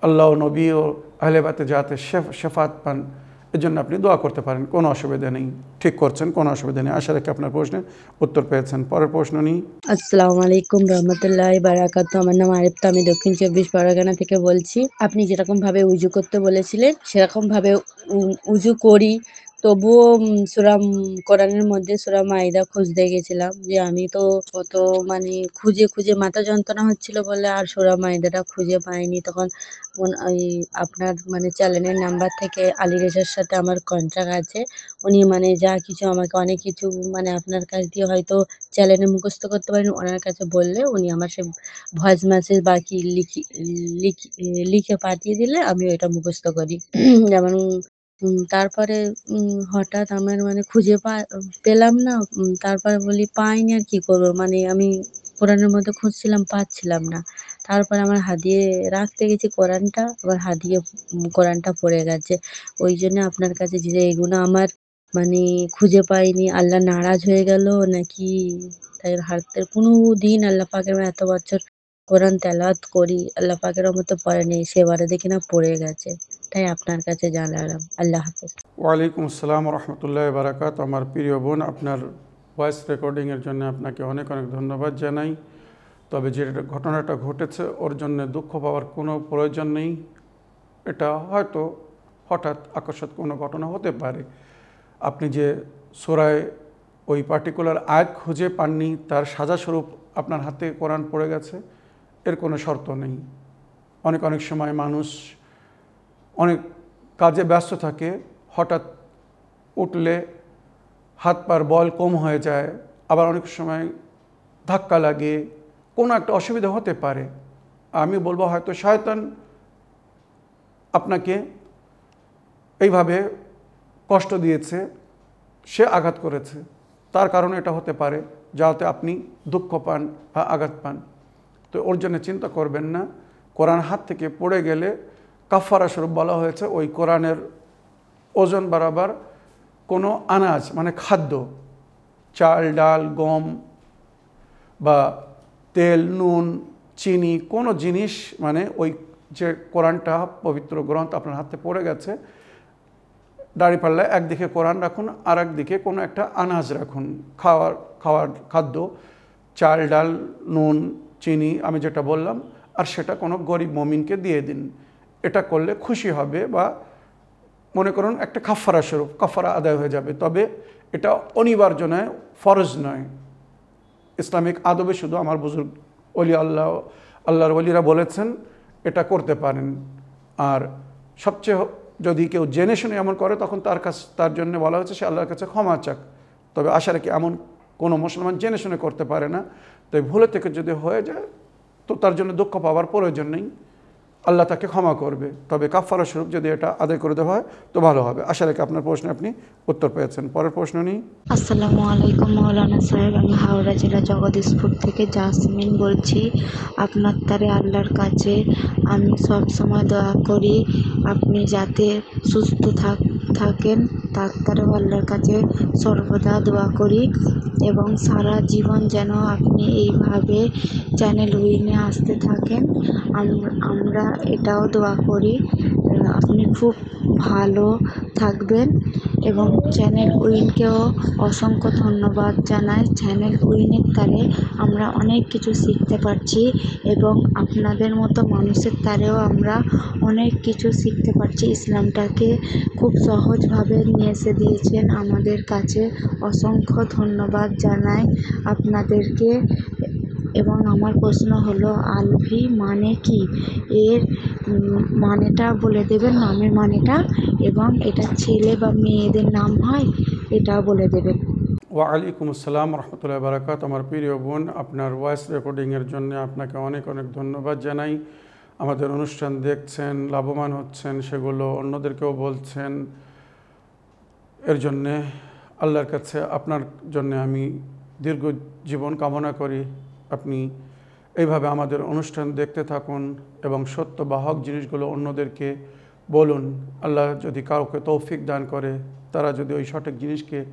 আল্লাহ নবী ও আহলেবাতে যাতে শেফ শেফাত পান এর জন্য আপনি দোয়া করতে পারেন, কোনো অসুবিধা নেই। ঠিক করছেন, কোনো অসুবিধা নেই। আশা রাখি আপনার প্রশ্নের উত্তর পেয়েছেন। পরের প্রশ্ন নিই। আসসালামু আলাইকুম রহমতুল্লাহ বারাকাত আমার নাম আরেফতা। আমি দক্ষিণ চব্বিশ পরগনা থেকে বলছি। আপনি যেরকম ভাবে উজু করতে বলেছিলেন সেরকম ভাবে উজু করি। তবুও উম, সুরা উম, কোরআনের মধ্যে সুরা মাইদা খুঁজতে গেছিলাম যে আমি তো কত মানে খুঁজে খুঁজে মাথা যন্ত্রণা হচ্ছিল বলে আর সুরা মাইদাটা খুঁজে পাইনি। তখন ওই আপনার মানে চ্যানেলের নাম্বার থেকে আলী রেজার সাথে আমার কন্ট্যাক্ট আছে। উনি মানে যা কিছু আমাকে অনেক কিছু মানে আপনার কাছ দিয়ে হয়তো চ্যানেলে মুখস্থ করতে পারেন ওনার কাছে বললে উনি আমার সে ভয়েস মেসেজ বা কি লিখি লিখি পাঠিয়ে দিলে আমি ওইটা মুখস্থ করি। যেমন তারপরে হঠাৎ আমার মানে খুঁজে পা পেলাম না তারপরে বলি পাইনি আর কি করব মানে আমি কোরআনের মধ্যে খুঁজছিলাম পাচ্ছিলাম না। তারপরে আমার হাদিয়ে রাখতে গেছি কোরআনটা আবার উম, কোরআনটা পড়ে গেছে। ওই জন্য আপনার কাছে যে এগুলো আমার মানে খুঁজে পাইনি আল্লাহ নারাজ হয়ে গেল নাকি? তাই হাতের কোনো দিন আল্লাহ পাকের এত বছর কোরআন তেলাওয়াত করি আল্লাহ পাকের মতো পড়ে নেই সেবারে দেখি না পড়ে গেছে। তাই আপনার কাছে জানালাম। আল্লাহ হাফেজ। ওয়ালাইকুম আসসালাম রহমতুল্লাহ বারাকাত আমার প্রিয় বোন, আপনার ভয়েস রেকর্ডিংয়ের জন্য আপনাকে অনেক অনেক ধন্যবাদ জানাই। তবে যে ঘটনাটা ঘটেছে, ওর জন্য দুঃখ পাওয়ার কোনো প্রয়োজন নেই। এটা হয়তো হঠাৎ আকস্মাত কোনো ঘটনা হতে পারে। আপনি যে সোরায় ওই পার্টিকুলার আয়াত খুঁজে পাননি, তার সাজাস্বরূপ আপনার হাতে কোরআন পড়ে গেছে, এর কোনো শর্ত নেই। অনেক অনেক সময় মানুষ অনেক কাজে ব্যস্ত থাকে, হঠাৎ উঠলে হাত পার বল কম হয়ে যায়, আবার অনেক সময় ধাক্কা লাগে, কোনো একটা অসুবিধা হতে পারে। আমি বলব হয়তো শয়তান আপনাকে এইভাবে কষ্ট দিয়েছে, সে আঘাত করেছে। তার কারণে এটা হতে পারে, যাতে আপনি দুঃখ পান বা আঘাত পান। তো ওর জন্য চিন্তা করবেন না। কোরআন হাত থেকে পড়ে গেলে কাফারা স্বরূপ বলা হয়েছে, ওই কোরআনের ওজন বরাবর কোনো আনাজ মানে খাদ্য, চাল, ডাল, গম বা তেল, নুন, চিনি, কোনো জিনিস মানে ওই যে কোরআনটা, পবিত্র গ্রন্থ আপনার হাতে পড়ে গেছে দাঁড়িপাল্লায় একদিকে কোরআন রাখুন আর একদিকে কোনো একটা আনাজ রাখুন, খাওয়ার খাওয়ার খাদ্য, চাল, ডাল, নুন, চিনি, আমি যেটা বললাম, আর সেটা কোনো গরিব মমিনকে দিয়ে দিন। এটা করলে খুশি হবে বা মনে করুন একটা কাফারা স্বরূপ কাফারা আদায় হয়ে যাবে। তবে এটা অনিবার্য নয়, ফরজ নয়। ইসলামিক আদবে শুধু আমার বুজুর্গ অলি আল্লাহ, আল্লাহর অলিরা বলেছেন, এটা করতে পারেন। আর সবচেয়ে যদি কেউ জেনে শুনে এমন করে, তখন তার কাছ, তার জন্য বলা হয়েছে, সে আল্লাহর কাছে ক্ষমা চাক। তবে আশা রাখি এমন কোনো মুসলমান জেনে শুনে করতে পারে না। তাই ভুলে থেকে যদি হয়ে যায়, তো তার জন্য দুঃখ পাওয়ার প্রয়োজন নেই। আল্লাহ তাকে ক্ষমা করবে। তবে কাফারা স্বরূপ যদি এটা আদায় করে দেওয়া হয়, তো ভালো হবে। আশা রাখি আপনার প্রশ্নে আপনি উত্তর পেয়েছেন। পরের প্রশ্ন নিই। আসসালামু আলাইকুম, মৌলানা সাহেব। আমি হাওড়া জেলা জগদীশপুর থেকে জাসমিন বলছি। আপনার তারে আল্লাহর কাছে আমি সব সময় দোয়া করি। আপনি যাতে সুস্থ থাক, থাকেন, তার তারেও আল্লাহর কাছে সর্বদা দোয়া করি। এবং সারা জীবন যেন আপনি এইভাবে চ্যানেল উইনে আসতে থাকেন। আম- আমরা এটাও দোয়া করি। আপনি খুব ভালো থাকবেন এবং চ্যানেল উইনকেও অসংখ্য ধন্যবাদ জানাই। চ্যানেল উইনের দ্বারে আমরা অনেক কিছু শিখতে পারছি এবং আপনাদের মতো মানুষের দ্বারেও আমরা অনেক কিছু শিখতে পারছি। ইসলামটাকে খুব সহজভাবে নিয়ে এসে দিয়েছেন আমাদের কাছে। অসংখ্য ধন্যবাদ জানাই আপনাদেরকে এবং আমার প্রশ্ন হলো, আলভি মানে কি? এর মানেটা বলে দেবেন, নামের মানেটা, এবং এটা ছেলে বা মেয়েদের নাম হয়, এটাও বলে দেবেন। ওয়ালাইকুম আসসালাম রহমতুল্লাহ বারাকাত আমার প্রিয় বোন, আপনার ভয়েস রেকর্ডিংয়ের জন্য আপনাকে অনেক অনেক ধন্যবাদ জানাই। আমাদের অনুষ্ঠান দেখছেন, লাভবান হচ্ছেন, সেগুলো অন্যদেরকেও বলছেন। এর জন্যে আল্লাহর কাছে, আপনার জন্য আমি দীর্ঘ জীবন কামনা করি। আপনি এইভাবে আমাদের অনুষ্ঠান দেখতে থাকুন এবং সত্য বা হক জিনিসগুলো অন্যদেরকে বলুন। আল্লাহ যদি কাউকে তৌফিক দান করে, তারা যদি ওই সঠিক জিনিসকে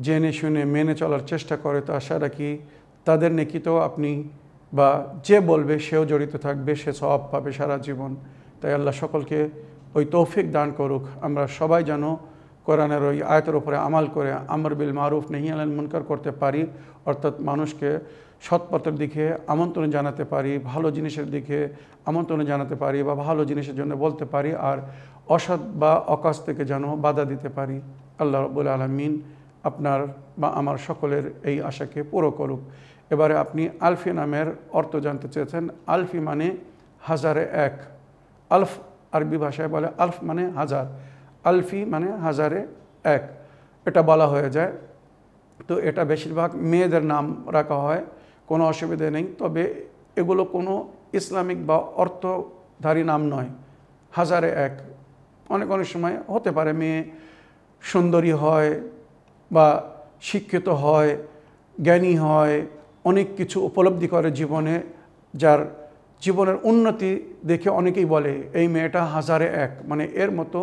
জেনে শুনে, মেনে চলার চেষ্টা করে, তো আশা রাখি তাদের নেকিতেও আপনি বা যে বলবে সেও জড়িত থাকবে, সে সব পাবে সারা জীবন। তাই আল্লাহ সকলকে ওই তৌফিক দান করুক। আমরা সবাই যেন কোরআনের ওই আয়তের উপরে আমাল করে আমর বিল মারুফ, নেহি আলেন মুনকার করতে পারি, অর্থাৎ মানুষকে সৎপথের দিকে আমন্ত্রণ জানাতে পারি, ভালো জিনিসের দিকে আমন্ত্রণ জানাতে পারি বা ভালো জিনিসের জন্য বলতে পারি আর অসৎ বা অকাশ থেকে যেন বাধা দিতে পারি। আল্লাহ রব্বুল আলমিন আপনার বা আমার সকলের এই আশাকে পুরো করুক। এবারে আপনি আলফি নামের অর্থ জানতে চেয়েছেন। আলফি মানে হাজারে এক। আলফ আরবি ভাষায় বলে আলফ মানে হাজার। আলফি মানে হাজারে এক। এটা বলা হয়ে যায়। তো এটা বেশিরভাগ মেয়েদের নাম রাখা হয়। কোনো অসুবিধে নেই। তবে এগুলো কোনো ইসলামিক বা অর্থধারী নাম নয়। হাজারে এক। অনেক অনেক সময় হতে পারে মেয়ে সুন্দরী হয় বা শিক্ষিত হয়, জ্ঞানী হয়, অনেক কিছু উপলব্ধি করে জীবনে, যার জীবনের উন্নতি দেখে অনেকেই বলে, এই মেয়েটা হাজারে এক। মানে এর মতো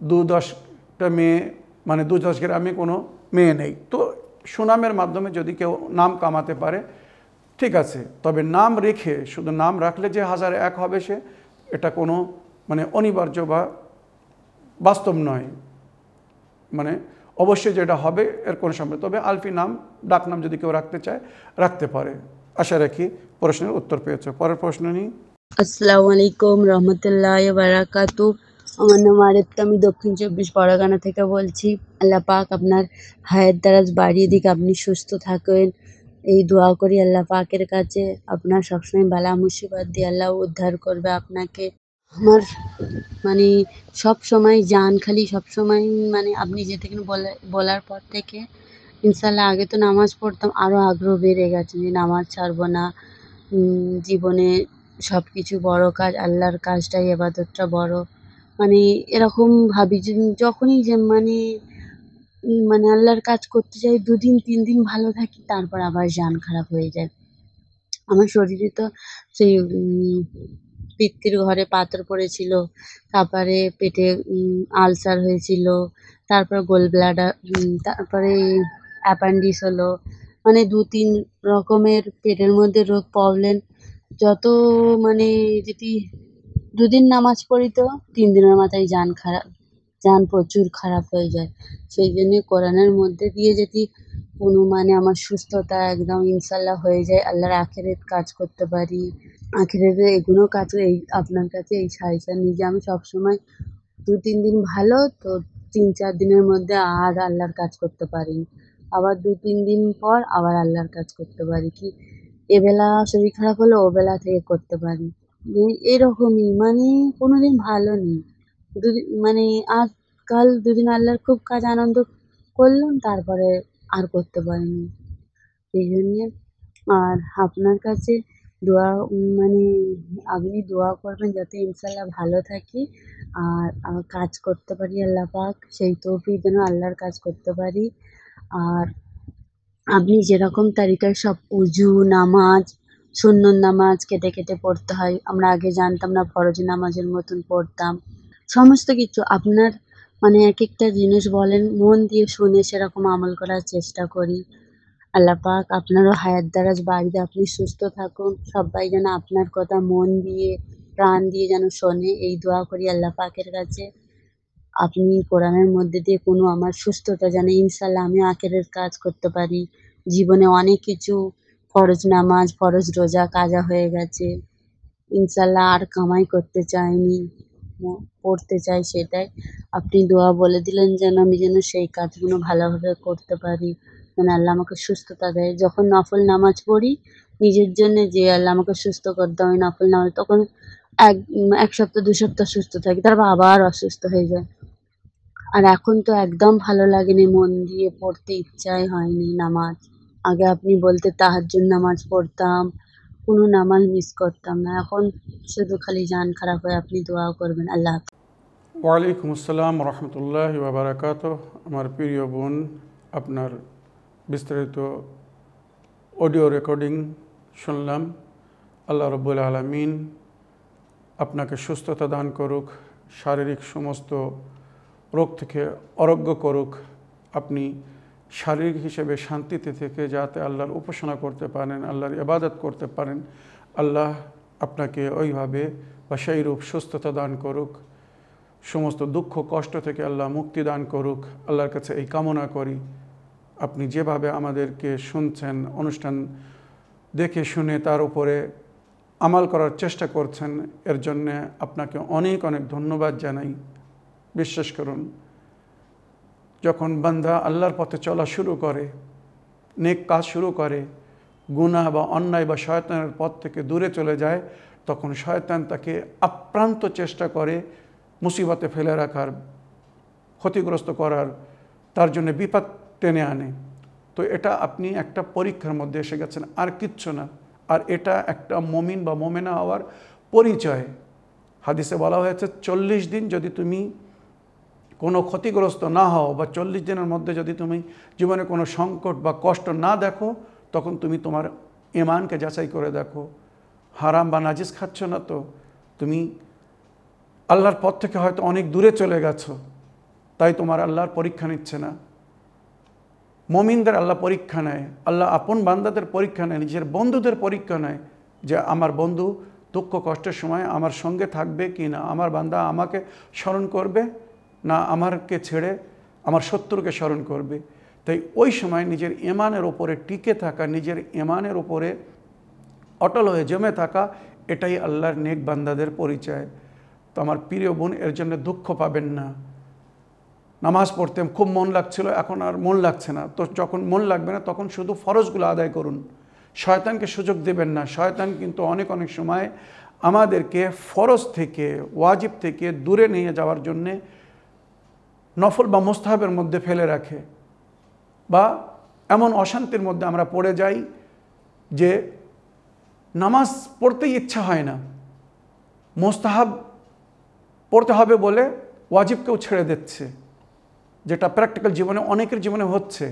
দু দশটা মেয়ে মানে দু দশ গ্রামে কোনো মেয়ে নেই। তো সুনামের মাধ্যমে যদি কেউ নাম কামাতে পারে ঠিক আছে, তবে নাম রেখে, শুধু নাম রাখলে যে হাজারে এক হবে সে, এটা কোনো মানে অনিবার্য বা বাস্তব নয়। মানে অবশ্যই যেটা হবে, এর কোনো সময় তবে আলফি নাম ডাকনাম যদি কেউ রাখতে চায়, রাখতে পারে। আশা রাখি প্রশ্নের উত্তর পেয়েছে। পরের প্রশ্ন নিই। আসসালামু আলাইকুম, রহমতুল্লাহ বারাকাতু আমার নাম আরেফতা আমি দক্ষিণ চব্বিশ পরগনা থেকে বলছি। আল্লাহ পাক আপনার হায়ের দারাজ বাড়িয়ে দিক, আপনি সুস্থ থাকেন। এই দোয়া করি আল্লাহ পাকের কাছে। আপনার সবসময় বালা মুসিবত দিয়ে আল্লাহ উদ্ধার করবে আপনাকে। আমার মানে সব সময় জান খালি, সব সময় মানে আপনি যে থেকে বলে, বলার পর থেকে ইনশাল্লাহ আগে তো নামাজ পড়তাম আরও আগ্রহ বেড়ে গেছে যে নামাজ ছাড়বো না। জীবনে সব কিছু বড় কাজ, আল্লাহর কাজটাই এবাদতটা বড়। মানে এরকম ভাবি যখনই যে মানে মানে আল্লাহর কাজ করতে যাই, দুদিন তিন দিন ভালো থাকি, তারপর আবার জান খারাপ হয়ে যায়। আমার শরীরে তো সেই পিত্তির ঘরে পাথর পড়েছিল, তারপরে পেটে আলসার হয়েছিল, তারপর গোল ব্লাডার তারপরে অ্যাপেন্ডিক্স হলো মানে দু, তিন রকমের পেটের মধ্যে রোগ, প্রবলেম, যত মানে যদি দুদিন নামাজ পড়ি তো তিন দিনের মাথায় জান খারাপ জান প্রচুর খারাপ হয়ে যায়। সেই জন্যে কোরআনের মধ্যে দিয়ে যদি কোনো মানে আমার সুস্থতা একদম ইনশাল্লাহ হয়ে যায়, আল্লাহর আখেরাত কাজ করতে পারি। আখেরাতে এগুলো কাজ এই আপনার কাছে এই সাজেশান নিই যে আমি সবসময় দু তিন দিন ভালো, তো তিন চার দিনের মধ্যে আর আল্লাহর কাজ করতে পারি। আবার দু তিন দিন পর আবার আল্লাহর কাজ করতে পারি কি? এবেলা শরীর খারাপ হলে ওবেলা থেকে করতে পারি। এরকমই মানে কোনো দিন ভালো নেই। দুদিন মানে আজ কাল দুদিন আল্লাহর খুব কাজ আনন্দ করলাম, তারপরে আর করতে পারিনি। এই জন্যে আর আপনার কাছে দোয়া মানে আপনি দোয়া করবেন যাতে ইনশাল্লাহ ভালো থাকি আর কাজ করতে পারি আল্লাহ পাক, সেই তৌফিক যেন আল্লাহর কাজ করতে পারি। আর আপনি যেরকম তালিকায় সব উজু, নামাজ, সুন্নত নামাজ কেটে কেটে পড়তে হয়, আমরা আগে জানতাম না, ফরজ নামাজের মতন পড়তাম। সমস্ত কিছু, আপনার মানে এক একটা জিনিস বলেন, মন দিয়ে শুনে সেরকম আমল করার চেষ্টা করি। আল্লাহ পাক আপনারও হায়াত দারাজ বাড়িতে আপনি সুস্থ থাকুন। সবাই যেন আপনার কথা মন দিয়ে, প্রাণ দিয়ে যেন শোনে, এই দোয়া করি আল্লাহ পাকের কাছে। আপনি কোরআনের মধ্যে দিয়ে কোনো আমার সুস্থতা যেন ইনশাল্লাহ আমি আখেরের কাজ করতে পারি। জীবনে অনেক কিছু, ফরজ নামাজ, ফরজ রোজা, কাজা হয়ে গেছে। ইনশাল্লাহ আর কামাই করতে চাইনি। পড়তে চাই সেটাই। আপনি দোয়া বলে দিলেন যেন আমি যেন সেই কাজগুলো ভালোভাবে করতে পারি। যেন আল্লাহ আমাকে সুস্থতা দেয়। যখন নফল নামাজ পড়ি, নিজের জন্যে যে আল্লাহ আমাকে সুস্থ করে দাও আমি নফল নামাজ, তখন এক এক সপ্তাহ, দু সপ্তাহ সুস্থ থাকি। তারপর আবার অসুস্থ হয়ে যায়। আর এখন তো একদম ভালো লাগেনি, মন দিয়ে পড়তে ইচ্ছাই হয়নি নামাজ। আগে আপনি বলতে তাহার জন্য নামাজ পড়তাম কোনো নামাজ মিস করতাম না। এখন শুধু খালি জান খারাপ হয়ে, আপনি দোয়া করবেন। আল্লাহ। ওয়ালাইকুম আসসালাম রহমতুল্লাহ বাবরাকাত আমার প্রিয় বোন, আপনার বিস্তারিত অডিও রেকর্ডিং শুনলাম। আল্লাহ রব্বুল আলমিন আপনাকে সুস্থতা দান করুক, শারীরিক সমস্ত রোগ থেকে অরোগ্য করুক। আপনি শারীরিক হিসেবে শান্তিতে থেকে যাতে আল্লাহর উপাসনা করতে পারেন, আল্লাহর ইবাদত করতে পারেন, আল্লাহ আপনাকে ওইভাবে বা সেই রূপ সুস্থতা দান করুক, সমস্ত দুঃখ কষ্ট থেকে আল্লাহ মুক্তি দান করুক, আল্লাহর কাছে এই কামনা করি। আপনি যেভাবে আমাদেরকে শুনছেন, অনুষ্ঠান দেখে শুনে তার উপরে আমাল করার চেষ্টা করছেন, এর জন্যে আপনাকে অনেক অনেক ধন্যবাদ জানাই। বিশ্বাস করুন যখন বান্দা আল্লাহর পথে চলা শুরু করে, নেক কাজ শুরু করে, গুনাহ বা অন্যায় বা শয়তানের পথ থেকে দূরে চলে যায়, তখন শয়তান তাকে আপ্রান্ত চেষ্টা করে মুসিবতে ফেলে রাখার, ক্ষতিগ্রস্ত করার, তার জন্য বিপদ টেনে আনে। তো এটা আপনি একটা পরীক্ষার মধ্যে এসে গেছেন, আর কিচ্ছু না। আর এটা একটা মমিন বা মোমেনা হওয়ার পরিচয়। হাদিসে বলা হয়েছে, চল্লিশ দিন যদি তুমি কোনো ক্ষতিগ্রস্ত না হও বা চল্লিশ দিনের মধ্যে যদি তুমি জীবনে কোনো সংকট বা কষ্ট না দেখো, তখন তুমি তোমার ইমানকে যাচাই করে দেখো। হারাম বা নাজিস খাচ্ছ না তো? তুমি আল্লাহর পথ থেকে হয়তো অনেক দূরে চলে গেছো, তাই তোমার আল্লাহর পরীক্ষা নিচ্ছে না। মমিনদের আল্লাহ পরীক্ষা নেয়, আল্লাহ আপন বান্দাদের পরীক্ষা নেয়, নিজের বন্ধুদের পরীক্ষা নেয় যে আমার বন্ধু দুঃখ কষ্টের সময় আমার সঙ্গে থাকবে কি না আমার বান্দা আমাকে স্মরণ করবে। না আমারকে ছেড়ে আমার শত্রুকে স্মরণ করবে। তাই ওই সময় নিজের ইমানের ওপরে টিকে থাকা, নিজের ইমানের ওপরে অটল হয়ে জমে থাকা, এটাই আল্লাহর নেক বান্দাদের পরিচয়। তো আমার প্রিয় বোন, এর জন্য দুঃখ পাবেন না। নামাজ পড়তে খুব মন লাগছিল, এখন আর মন লাগছে না। তো যখন মন লাগবে না, তখন শুধু ফরজগুলো আদায় করুন। শয়তানকে সুযোগ দেবেন না। শয়তান কিন্তু অনেক অনেক সময় আমাদেরকে ফরজ থেকে, ওয়াজিব থেকে দূরে নিয়ে যাওয়ার জন্যে নফল বা মোস্তাহাবের মধ্যে ফেলে রাখে বা এমন অশান্তির মধ্যে আমরা পড়ে যাই যে নামাজ পড়তেই ইচ্ছা হয় না। মোস্তাহাব পড়তে হবে বলে ওয়াজিবকেও ছেড়ে দিচ্ছে, যেটা প্র্যাকটিক্যাল জীবনে, অনেকের জীবনে হচ্ছে।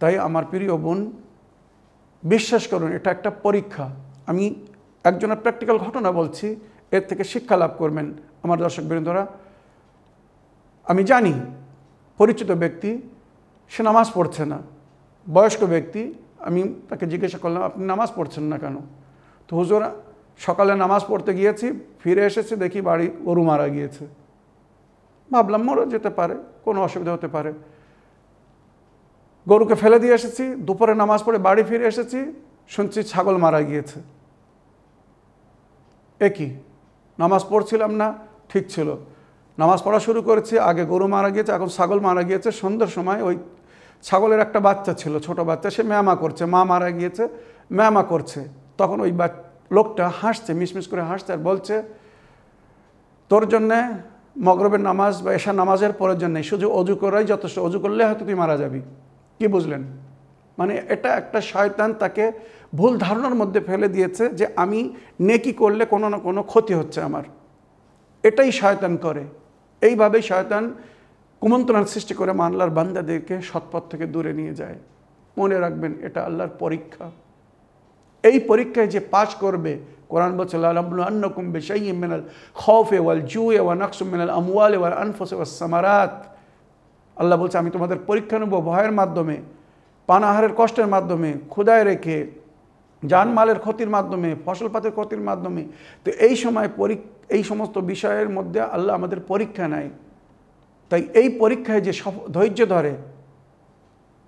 তাই আমার প্রিয় বোন, বিশ্বাস করুন, এটা একটা পরীক্ষা। আমি একজনের প্র্যাকটিক্যাল ঘটনা বলছি, এর থেকে শিক্ষা লাভ করবেন। আমার দর্শক বৃন্দরা আমি জানি, পরিচিত ব্যক্তি, সে নামাজ পড়ছে না। বয়স্ক ব্যক্তি, আমি তাকে জিজ্ঞাসা করলাম, আপনি নামাজ পড়ছেন না কেন? তো হুজুর, সকালে নামাজ পড়তে গিয়েছি, ফিরে এসেছি, দেখি বাড়ি গরু মারা গিয়েছে। ভাবলাম, মরে যেতে পারে, কোনো অসুবিধা হতে পারে। গরুকে ফেলে দিয়ে এসেছি, দুপুরে নামাজ পড়ে বাড়ি ফিরে এসেছি, শুনছি ছাগল মারা গিয়েছে। একই নামাজ পড়ছিলাম না, ঠিক ছিল। নামাজ পড়া শুরু করেছি, আগে গরু মারা গিয়েছে, এখন ছাগল মারা গিয়েছে। সন্ধ্যার সময় ওই ছাগলের একটা বাচ্চা ছিল, ছোট বাচ্চা, সে ম্যামা করছে, মা মারা গিয়েছে, ম্যামা করছে। তখন ওই লোকটা হাসছে মিসমিস করে হাসছে আর বলছে, তোর জন্যে মগরবের নামাজ বা এশা নামাজের পরের জন্যে শুধু অজু করাই যথেষ্ট, অজু করলে হয়তো তুই মারা যাবি। কি বুঝলেন? মানে এটা একটা শয়তান তাকে ভুল ধারণার মধ্যে ফেলে দিয়েছে যে আমি নেকি করলে কোনো না কোনো ক্ষতি হচ্ছে আমার। এটাই শয়তান করে। এইভাবেই শয়তান কুমন্ত্রণার সৃষ্টি করে মানলার বান্দাদেরকে সৎপথ থেকে দূরে নিয়ে যায়। মনে রাখবেন, এটা আল্লাহর পরীক্ষা। এই পরীক্ষায় যে পাশ করবে, কোরআন বলছে আন্নকুম বেশাই মিনাল খৌফে ওয়াল জুয়ে ওয়া নকসুম মিনাল আমওয়াল ওয়াল আনফসে ওয়া সামারাত। আল্লাহ বলছে, আমি তোমাদের পরীক্ষা নেব ভয়ের মাধ্যমে, পানাহারের কষ্টের মাধ্যমে ক্ষুদায় রেখে, জানমালের ক্ষতির মাধ্যমে ফসল পাতের ক্ষতির মাধ্যমে। তো এই সময় এই সমস্ত বিষয়ের মধ্যে আল্লাহ আমাদের পরীক্ষা নেয়। তাই এই পরীক্ষায় যে ধৈর্য ধরে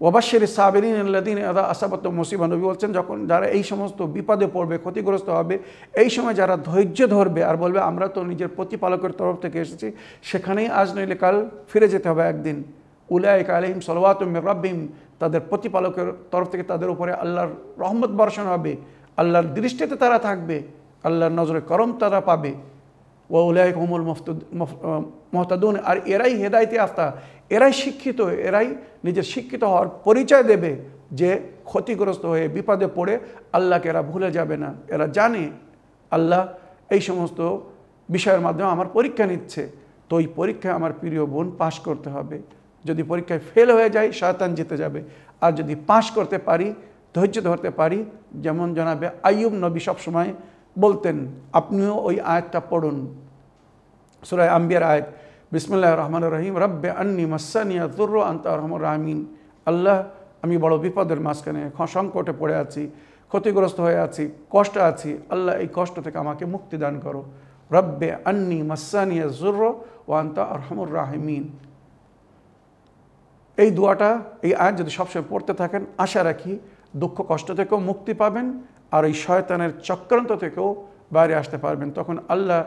ওবাশের সাবেরিন আল্লাদিন আদা আসাবত মুসিবা নবী বলছেন, যখন যারা এই সমস্ত বিপদে পড়বে, ক্ষতিগ্রস্ত হবে, এই সময় যারা ধৈর্য ধরবে, আর বলবে, আমরা তো নিজের প্রতিপালকের তরফ থেকে এসেছি, সেখানেই আজ নইলে কাল ফিরে যেতে হবে একদিন। উলায়ক আলহিম সলওয়াত রব্বিম তাদের প্রতিপালকের তরফ থেকে তাদের উপরে আল্লাহর রহমত বর্ষণ হবে, আল্লাহর দৃষ্টিতে তারা থাকবে, আল্লাহর নজরে করম তারা পাবে। ও উলায়ক হুমুল মহতাদুন আর এরাই হেদায়তে আফতা এরাই শিক্ষিত এরাই নিজের শিক্ষিত হওয়ার পরিচয় দেবে যে ক্ষতিগ্রস্ত হয়ে বিপদে পড়ে আল্লাহকে এরা ভুলে যাবে না। এরা জানে, আল্লাহ এই সমস্ত বিষয়ের মাধ্যমে আমার পরীক্ষা নিচ্ছে। তো ওই পরীক্ষায় আমার প্রিয় বোন পাশ করতে হবে। যদি পরীক্ষায় ফেল হয়ে যায়, শয়তান জিতে যাবে। আর যদি পাশ করতে পারি, ধৈর্য ধরতে পারি, যেমন জানাবে আইয়ুব নবী সবসময় বলতেন, আপনিও ওই আয়াতটা পড়ুন। সুরায় আম্বিয়ার আয়াত বিসমুল্লাহ রহমান রহিম, রব্বে আন্নি মাসানিয়া তুর্র আন্ত রহমান রাহমিন। আল্লাহ, আমি বড় বিপদের মাঝখানে সংকটে পড়ে আছি, ক্ষতিগ্রস্ত হয়ে আছি, কষ্ট আছি, আল্লাহ এই কষ্ট থেকে আমাকে মুক্তি দান করো। রব্বে আন্নি মাসানিয়া জুর্র ও আন্ত রহমুর রাহমিন। এই দোয়াটা, এই আয়াত যদি সবসময় পড়তে থাকেন, আশা রাখি দুঃখ কষ্ট থেকেও মুক্তি পাবেন আর এই শয়তানের চক্রান্ত থেকেও বাইরে আসতে পারবেন। তখন আল্লাহ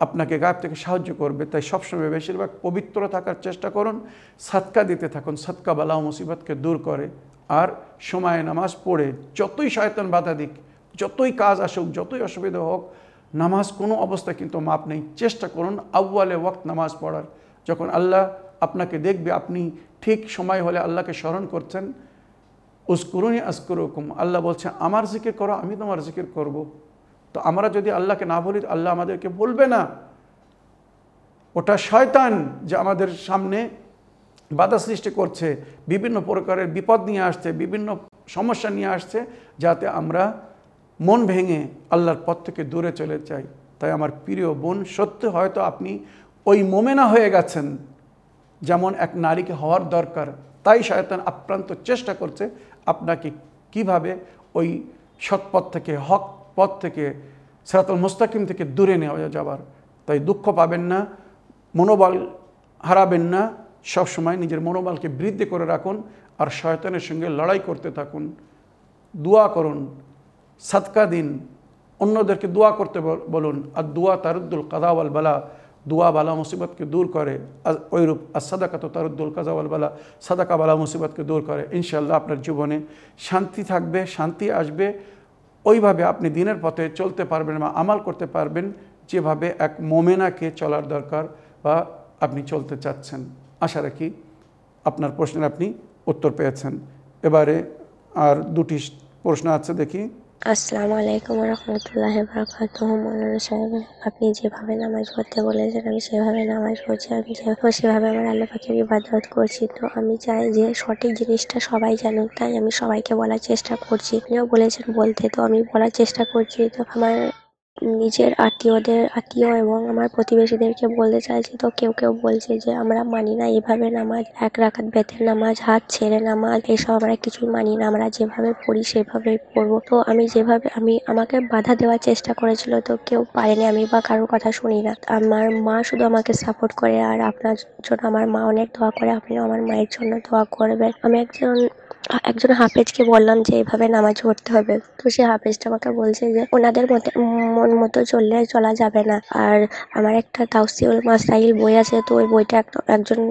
আপনাকে গায়েব থেকে সাহায্য করবে। তাই সবসময় বেশিরভাগ পবিত্র থাকার চেষ্টা করুন সাতকা দিতে থাকুন সাতকা বালা মুসিবতকে দূর করে। আর সময়ে নামাজ পড়ে যতই শয়তান বাধা দিক, যতই কাজ আসুক, যতই অসুবিধা হোক, নামাজ কোনো অবস্থা কিন্তু মাপ নেই। চেষ্টা করুন আউ্বালে ওয়াক্ত নামাজ পড়ার। যখন আল্লাহ আপনাকে দেখবে, আপনি ঠিক সময় হলে আল্লাহকে স্মরণ করছেন উস্কুরুনি আসকুরুকুম, আল্লাহ বলছে, আমার জিকির করো, আমি তোমার জিকির করব। তো আমরা যদি আল্লাহকে না বলি আল্লাহ আমাদেরকে বলবে না। ওটা শয়তান যে আমাদের সামনে বাধা সৃষ্টি করছে, বিভিন্ন প্রকারের বিপদ নিয়ে আসছে, বিভিন্ন সমস্যা নিয়ে আসছে, যাতে আমরা মন ভেঙে আল্লাহর পথ থেকে দূরে চলে যাই। তাই আমার প্রিয় বোন, সত্যি হয়তো আপনি ওই মোমেনা হয়ে গেছেন, যেমন এক নারীকে হওয়ার দরকার। তাই শয়তান আপ্রান্ত চেষ্টা করছে আপনাকে কীভাবে ওই সৎপথ থেকে, হক পথ থেকে, সেরাতুল মুস্তাকিম থেকে দূরে নেওয়া যাবার। তাই দুঃখ পাবেন না, মনোবল হারাবেন না, সবসময় নিজের মনোবলকে বৃদ্ধি করে রাখুন আর শয়তানের সঙ্গে লড়াই করতে থাকুন। দোয়া করুন, সাদকা দিন, অন্যদেরকে দোয়া করতে বলুন, আর দোয়া তারুদ্দুল কাদাওয়াল বালা। দোয়া বালা মুসিবতকে দূর করে। ওইরূপ আর সাদাকা তো তারুদ্দুল কাজাওয়াল বালা, সাদাকা বালা মুসিবতকে দূর করে। ইনশাল্লাহ আপনার জীবনে শান্তি থাকবে, শান্তি আসবে। ওইভাবে আপনি দিনের পথে চলতে পারবেন বা আমাল করতে পারবেন, যেভাবে এক মোমেনাকে চলার দরকার বা আপনি চলতে চাচ্ছেন। আশা রাখি আপনার প্রশ্নের আপনি উত্তর পেয়েছেন। এবারে আর দুটি প্রশ্ন আছে দেখি। আসসালামু আলাইকুম রহমতুল্লাহ বরকাত মৌলানা সাহেব। আপনি যেভাবে নামাজ পড়তে বলেছেন, আমি সেভাবে নামাজ পড়ছি, আমি সেভাবে আমার আল্লাহ পাখির ইবাদত করছি। তো আমি চাই যে সঠিক জিনিসটা সবাই জানুক, তাই আমি সবাইকে বলার চেষ্টা করছি। আপনিও বলেছেন বলতে, তো আমি বলার চেষ্টা করছি। তো আমার নিজের আত্মীয়দের, আত্মীয় এবং আমার প্রতিবেশীদেরকে বলতে চাইছি তো কেউ কেউ বলছে যে, আমরা মানি না এভাবে নামাজ, এক রাখাত বেতের নামাজ, হাত ছেড়ে নামাজ, এসব আমরা কিছুই মানি না, আমরা যেভাবে পড়ি সেভাবেই পড়ব। তো আমি যেভাবে, আমি, আমাকে বাধা দেওয়ার চেষ্টা করেছিল, তো কেউ পারেনি, আমি বা কারোর কথা শুনি না। আমার মা শুধু আমাকে সাপোর্ট করে, আর আপনার জন্য আমার মা অনেক দোয়া করে, আপনিও আমার মায়ের জন্য দোয়া করবেন। আমি একজন একজন হাফেজকে বললাম যে এইভাবে নামাজ পড়তে হবে। তো সে হাফেজটা আমাকে বলছে যে, ওনাদের মতে, মন মতো চললে চলা যাবে না। আর আমার একটা তাওসিউল মাসাইল বই আছে, তো ওই বইটা এক- একজন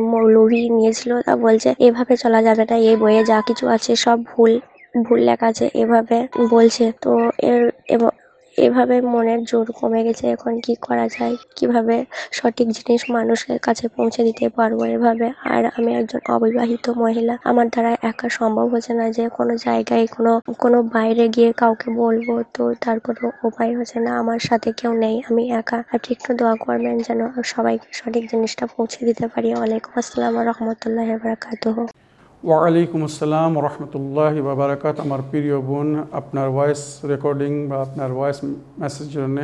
মৌলভী নিয়েছিল। তা বলছে, এভাবে চলা যাবে না, এই বইয়ে যা কিছু আছে সব ভুল ভুল লেখা আছে। এভাবে বলছে। তো এর এভাবে মনের জোর কমে গেছে, এখন কি করা যায়? কীভাবে সঠিক জিনিস মানুষের কাছে পৌঁছে দিতে পারব এভাবে? আর আমি একজন অবিবাহিত মহিলা, আমার দ্বারা একা সম্ভব হচ্ছে না যে কোনো জায়গায় কোনো কোনো বাইরে গিয়ে কাউকে বলব তো তার কোনো উপায় হচ্ছে না, আমার সাথে কেউ নেই, আমি একা। আপনি একটু দোয়া করবেন যেন সবাইকে সঠিক জিনিসটা পৌঁছে দিতে পারি। ওয়ালাইকুম আসসালাম রহমতুল্লাহ বারাকাতুহ। ওয়ালাইকুম আসসালাম রহমতুল্লাহ বাবরাকাত আমার প্রিয় বোন, আপনার ভয়েস রেকর্ডিং বা আপনার ভয়েস মেসেজের জন্য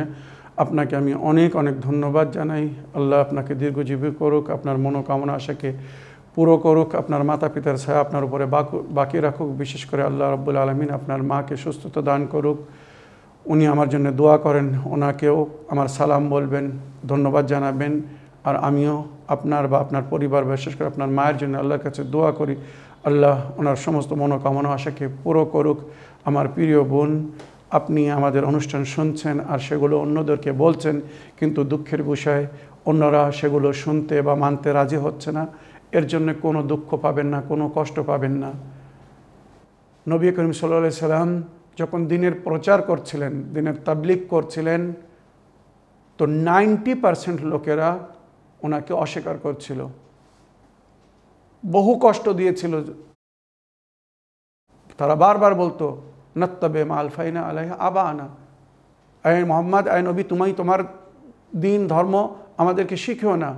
আপনাকে আমি অনেক অনেক ধন্যবাদ জানাই। আল্লাহ আপনাকে দীর্ঘজীবী করুক, আপনার মনোকামনা আশাকে পুরো করুক, আপনার মাতা পিতার ছায়া আপনার উপরে বাকু- রাখুক। বিশেষ করে আল্লাহ রব্বুল আলমিন আপনার মাকে সুস্থতা দান করুক। উনি আমার জন্য দোয়া করেন, ওনাকেও আমার সালাম বলবেন, ধন্যবাদ জানাবেন। আর আমিও আপনার বা আপনার পরিবার, বিশেষ করে আপনার মায়ের জন্য আল্লাহর কাছে দোয়া করি। আল্লাহ ওনার সমস্ত মনোকামনা, আশাকে পুরো করুক। আমার প্রিয় বোন, আপনি আমাদের অনুষ্ঠান শুনছেন আর সেগুলো অন্যদেরকে বলছেন, কিন্তু দুঃখের বিষয়, অন্যরা সেগুলো শুনতে বা মানতে রাজি হচ্ছে না। এর জন্য কোনো দুঃখ পাবেন না, কোনো কষ্ট পাবেন না। নবী করিম সাল্লা সাল্লাম যখন দিনের প্রচার করছিলেন, দিনের তাবলিক করছিলেন, তো নাইনটি পার্সেন্ট লোকেরা ওনাকে অস্বীকার করছিল। বহু কষ্ট দিয়েছিল। তারা বারবার বলতো, নত্তবে মা আলফাইনা আলাহ আবা আনা আয় মোহাম্মদ আয় নবী তুমি তোমার দিন, ধর্ম আমাদেরকে শিখেও না।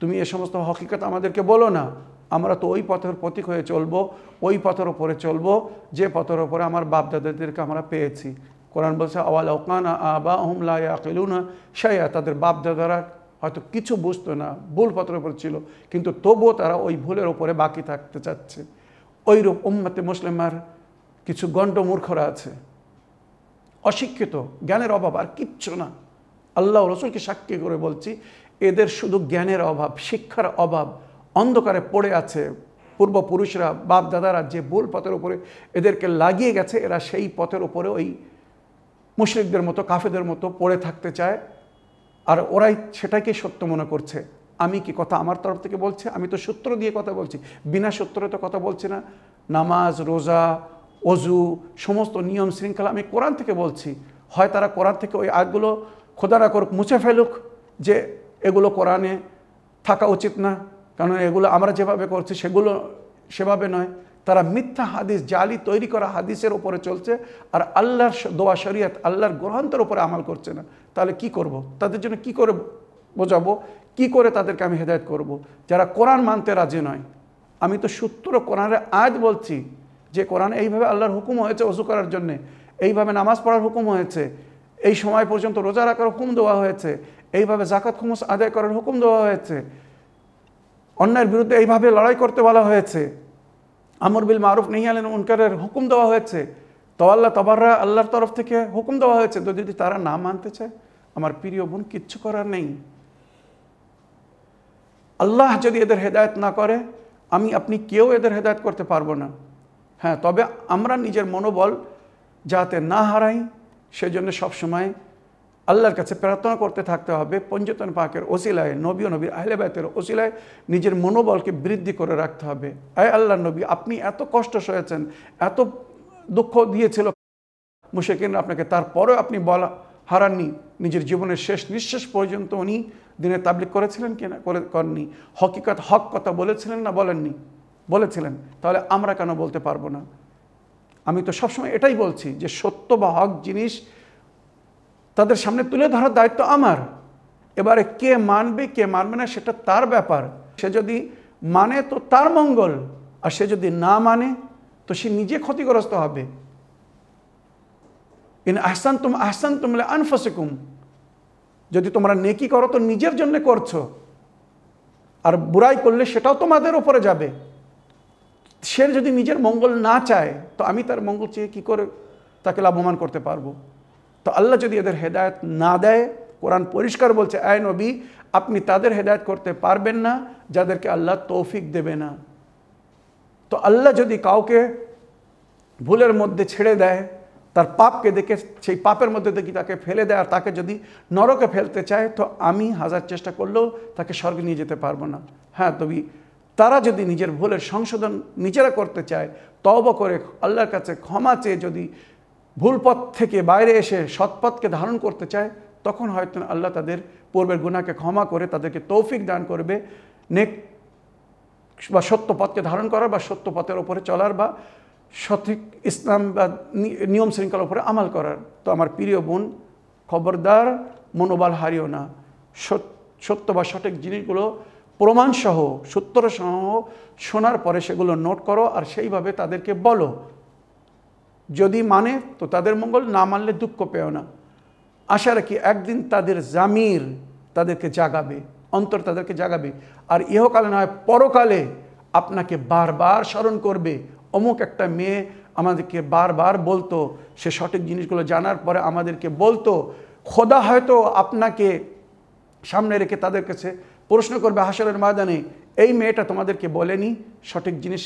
তুমি এ সমস্ত হকিকত আমাদেরকে বলো না। আমরা তো ওই পথের প্রতীক হয়ে চলবো, ওই পথের ওপরে চলবো, যে পথের ওপরে আমার বাপ দাদাদেরকে আমরা পেয়েছি। কোরআন বলছে আওয়াল ওকানা আবা হুমলা আকিলুনা শাইয়া তাদের বাপ দাদারা হয়তো কিছু বুঝতো না ভুল পথের ওপর ছিল কিন্তু তবুও তারা ওই ভুলের ওপরে বাকি থাকতে চাচ্ছে। ওইরূপ উম্মতে মুসলিমার কিছু গণ্ড মূর্খরা আছে। অশিক্ষিত, জ্ঞানের অভাব আর কিচ্ছু না। আল্লাহ রসুলকে সাক্ষী করে বলছি, এদের শুধু জ্ঞানের অভাব, শিক্ষার অভাব অন্ধকারে পড়ে আছে। পূর্বপুরুষরা বাপ দাদারা যে ভুল পথের উপরে এদেরকে লাগিয়ে গেছে, এরা সেই পথের উপরে ওই মুশরিকদের মতো কাফেদের মতো পড়ে থাকতে চায়। আর ওরাই সেটাকে সত্য মনে করছে। আমি কি কথা আমার তরফ থেকে বলছে? আমি তো সূত্র দিয়ে কথা বলছি। বিনা সূত্রে তো কথা বলছি না। নামাজ, রোজা অজু সমস্ত নিয়ম, শৃঙ্খলা আমি কোরআন থেকে বলছি। হয় তারা কোরআন থেকে ওই আগগুলো খোদা না করুক, মুছে ফেলুক যে এগুলো কোরআনে থাকা উচিত না। কারণ এগুলো আমরা যেভাবে করছি সেগুলো সেভাবে নয়। তারা মিথ্যা হাদিস, জালি তৈরি করা হাদিসের উপরে চলছে আর আল্লাহর দোয়া, শরিয়ত, আল্লাহর গ্রন্থের উপরে আমাল করছে না। তাহলে কি করব। তাদের জন্য কি করে বোঝাবো? কি করে তাদেরকে আমি হেদায়ত করব। যারা কোরআন মানতে রাজি নয়। আমি তো সূত্র কোরআনের আয়াত বলছি যে কোরআন এইভাবে আল্লাহর হুকুম হয়েছে অজু করার জন্যে। এইভাবে নামাজ পড়ার হুকুম হয়েছে। এই সময় পর্যন্ত রোজা রাখার হুকুম দেওয়া হয়েছে। এইভাবে জাকাত খুমুস আদায় করার হুকুম দেওয়া হয়েছে। অন্যায়ের বিরুদ্ধে এইভাবে লড়াই করতে বলা হয়েছে। আমর বিল মারুফ নেই আলেন উনকারের হুকুম দেওয়া হয়েছে। তওয়াল্লা তবাররা আল্লাহর তরফ থেকে হুকুম দেওয়া হয়েছে, তো যদি তারা না মানতে চায়, আমার প্রিয় বোন, কিচ্ছু করার নেই। আল্লাহ যদি এদের হেদায়ত না করে, আমি, আপনি কেউ এদের হেদায়ত করতে পারব না। হ্যাঁ তবে আমরা নিজের মনোবল যাতে না হারাই, সেজন্য সবসময় আল্লাহর কাছে প্রার্থনা করতে থাকতে হবে, পঞ্চতন পাকের ওসিলায়, নবী ও নবীর আহলেবায়তের ওসিলায় নিজের মনোবলকে বৃদ্ধি করে রাখতে হবে। আয় আল্লাহ নবী, আপনি এত কষ্ট সয়েছেন, এত দুঃখ দিয়েছিল মুশেকিনরা আপনাকে তারপরেও আপনি বলা হারাননি, নিজের জীবনের শেষ নিঃশ্বাস পর্যন্ত উনি দিনে তাবলিক করেছিলেন কি না, করে করেননি। হকিকত, হক কথা বলেছিলেন না বলেননি? বলেছিলেন। তাহলে আমরা কেন বলতে পারব না? আমি তো সবসময় এটাই বলছি যে সত্য বা হক জিনিস তাদের সামনে তুলে ধরার দায়িত্ব আমার। এবারে কে মানবে কে মানবে না সেটা তার ব্যাপার। সে যদি মানে তো তার মঙ্গল। আর সে যদি না মানে তো সে নিজে ক্ষতিগ্রস্ত হবে। ইন আহসান তুম আহসান তুমলে আনফসিকুম। যদি তোমরা নেকি করো, তো নিজের জন্য করছ। আর বুড়াই করলে সেটাও তোমাদের ওপরে যাবে। সে যদি নিজের মঙ্গল না চায়, তো আমি তার মঙ্গল চেয়ে কী করে তাকে লাভবান করতে পারব? তো আল্লাহ যদি এদের হেদায়ত না দেয়, কোরআন পরিষ্কার বলছে, আয় নবী, আপনি তাদের হেদায়ত করতে পারবেন না, যাদেরকে আল্লাহ তৌফিক দেবে না। তো আল্লাহ যদি কাউকে ভুলের মধ্যে ছেড়ে দেয়, তার পাপকে দেখে, সেই পাপের মধ্যে দেখি তাকে ফেলে দেয়, আর তাকে যদি নরকে ফেলতে চায়, তো আমি হাজার চেষ্টা করলেও তাকে স্বর্গে নিয়ে যেতে পারব না। হ্যাঁ তবে তারা যদি নিজের ভুলের সংশোধন নিজেরা করতে চায় তব করে আল্লাহর কাছে ক্ষমা চেয়ে যদি ভুল পথ থেকে বাইরে এসে সৎপথকে ধারণ করতে চায়, তখন হয়তো আল্লাহ তাদের পূর্বের গুণাকে ক্ষমা করে তাদেরকে তৌফিক দান করবে। নেক বা সত্য পথকে ধারণ করার বা সত্য পথের ওপরে চলার বা সঠিক ইসলাম বা নিয়ম শৃঙ্খলার উপরে আমাল করার। তো আমার প্রিয় বোন, খবরদার, মনোবল হারিও না। সত্য বা সঠিক জিনিসগুলো প্রমাণসহ, সূত্রসহ শোনার পরে সেগুলো নোট করো আর সেইভাবে তাদেরকে বলো। যদি মানে তো তাদের মঙ্গল না মানলে দুঃখ পেও না। আশা রাখি একদিন তাদের জামির তাদেরকে জাগাবে, অন্তর তাদেরকে জাগাবে। আর ইহকালে নয়, পরকালে আপনাকে বারবার স্মরণ করবে। অমুক একটা মেয়ে আমাদেরকে বারবার বলতো, সে সঠিক জিনিসগুলো জানার পরে আমাদেরকে বলতো, খোদা হয়তো আপনাকে সামনে রেখে তাদের কাছে প্রশ্ন করবে হাসরের ময়দানে, এই মেয়েটা তোমাদেরকে বলেনি? সঠিক জিনিস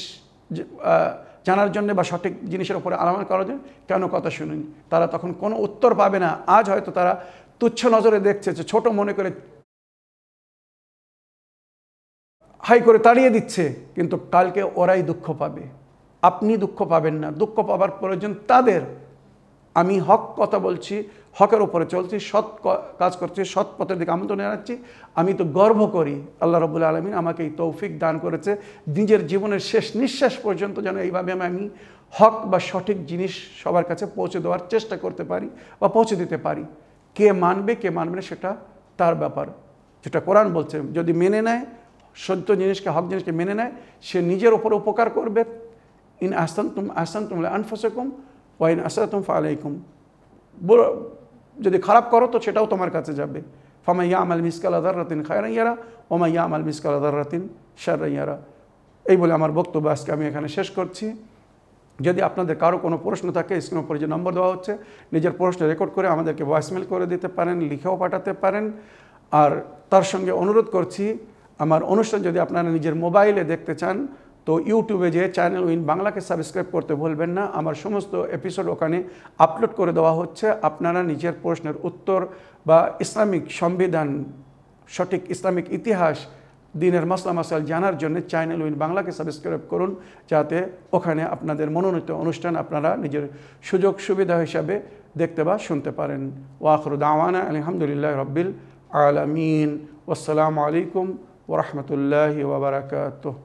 জানার জন্য বা সঠিক জিনিসের উপরে আলামত করার জন্য কেন কথা শুনিনি? তারা তখন কোনো উত্তর পাবে না। আজ হয়তো তারা তুচ্ছ নজরে দেখছে যে ছোট মনে করে হাই করে তাড়িয়ে দিচ্ছে, কিন্তু কালকে ওরাই দুঃখ পাবে। আপনি দুঃখ পাবেন না। দুঃখ পাবার প্রয়োজন তাদের। আমি হক কথা বলছি, হকের উপরে চলছি, সৎ কাজ করছি, সৎ পথের দিকে আমন্ত্রণ জানাচ্ছি। আমি তো গর্ব করি, আল্লাহ রবুল্লা আলমিন আমাকে এই তৌফিক দান করেছে। নিজের জীবনের শেষ নিঃশ্বাস পর্যন্ত যেন এইভাবে আমি হক বা সঠিক জিনিস সবার কাছে পৌঁছে দেওয়ার চেষ্টা করতে পারি বা পৌঁছে দিতে পারি। কে মানবে কে মানবে না সেটা তার ব্যাপার। যেটা কোরআন বলছে, যদি মেনে নেয়, সত্য জিনিসকে, হক জিনিসকে মেনে নেয়, সে নিজের ওপর উপকার করবে। ইন আসান তুম আসান তুম আনফসকুম ওয়াইন আসাতুম ফালাইকুম যদি খারাপ করো তো সেটাও তোমার কাছে যাবে। ফামাইয়া আমাল মিসকাল আদার রাতিন খায়রাইয়ারা ওমাইয়া আমাল মিসকাল আদার রাতিন শারাইয়ারা এই বলে আমার বক্তব্য আজকে আমি এখানে শেষ করছি। যদি আপনাদের কারও কোনো প্রশ্ন থাকে, স্ক্রিনের উপরে যে নম্বর দেওয়া হচ্ছে, নিজের প্রশ্ন রেকর্ড করে আমাদেরকে ভয়েসমেল করে দিতে পারেন, লিখেও পাঠাতে পারেন। আর তার সঙ্গে অনুরোধ করছি, আমার অনুষ্ঠান যদি আপনারা নিজের মোবাইলে দেখতে চান তো ইউটিউবে যে চ্যানেল উইন বাংলাকে সাবস্ক্রাইব করতে ভুলবেন না। আমার সমস্ত এপিসোড ওখানে আপলোড করে দেওয়া হচ্ছে। আপনারা নিজের প্রশ্নের উত্তর বা ইসলামিক সংবিধান, সঠিক ইসলামিক ইতিহাস, দিনের মাসলা মাসাল জানার জন্য চ্যানেল উইন বাংলাকে সাবস্ক্রাইব করুন। যাতে ওখানে আপনাদের মনোনীত অনুষ্ঠান আপনারা নিজের সুযোগ সুবিধা হিসাবে দেখতে বা শুনতে পারেন। ওয়াখর দাওয়ানা আলহামদুলিল্লাহ রব্বিল আলমিন। আসসালামু আলাইকুম ওরহমতুল্লাহি ওবরাকাতুহ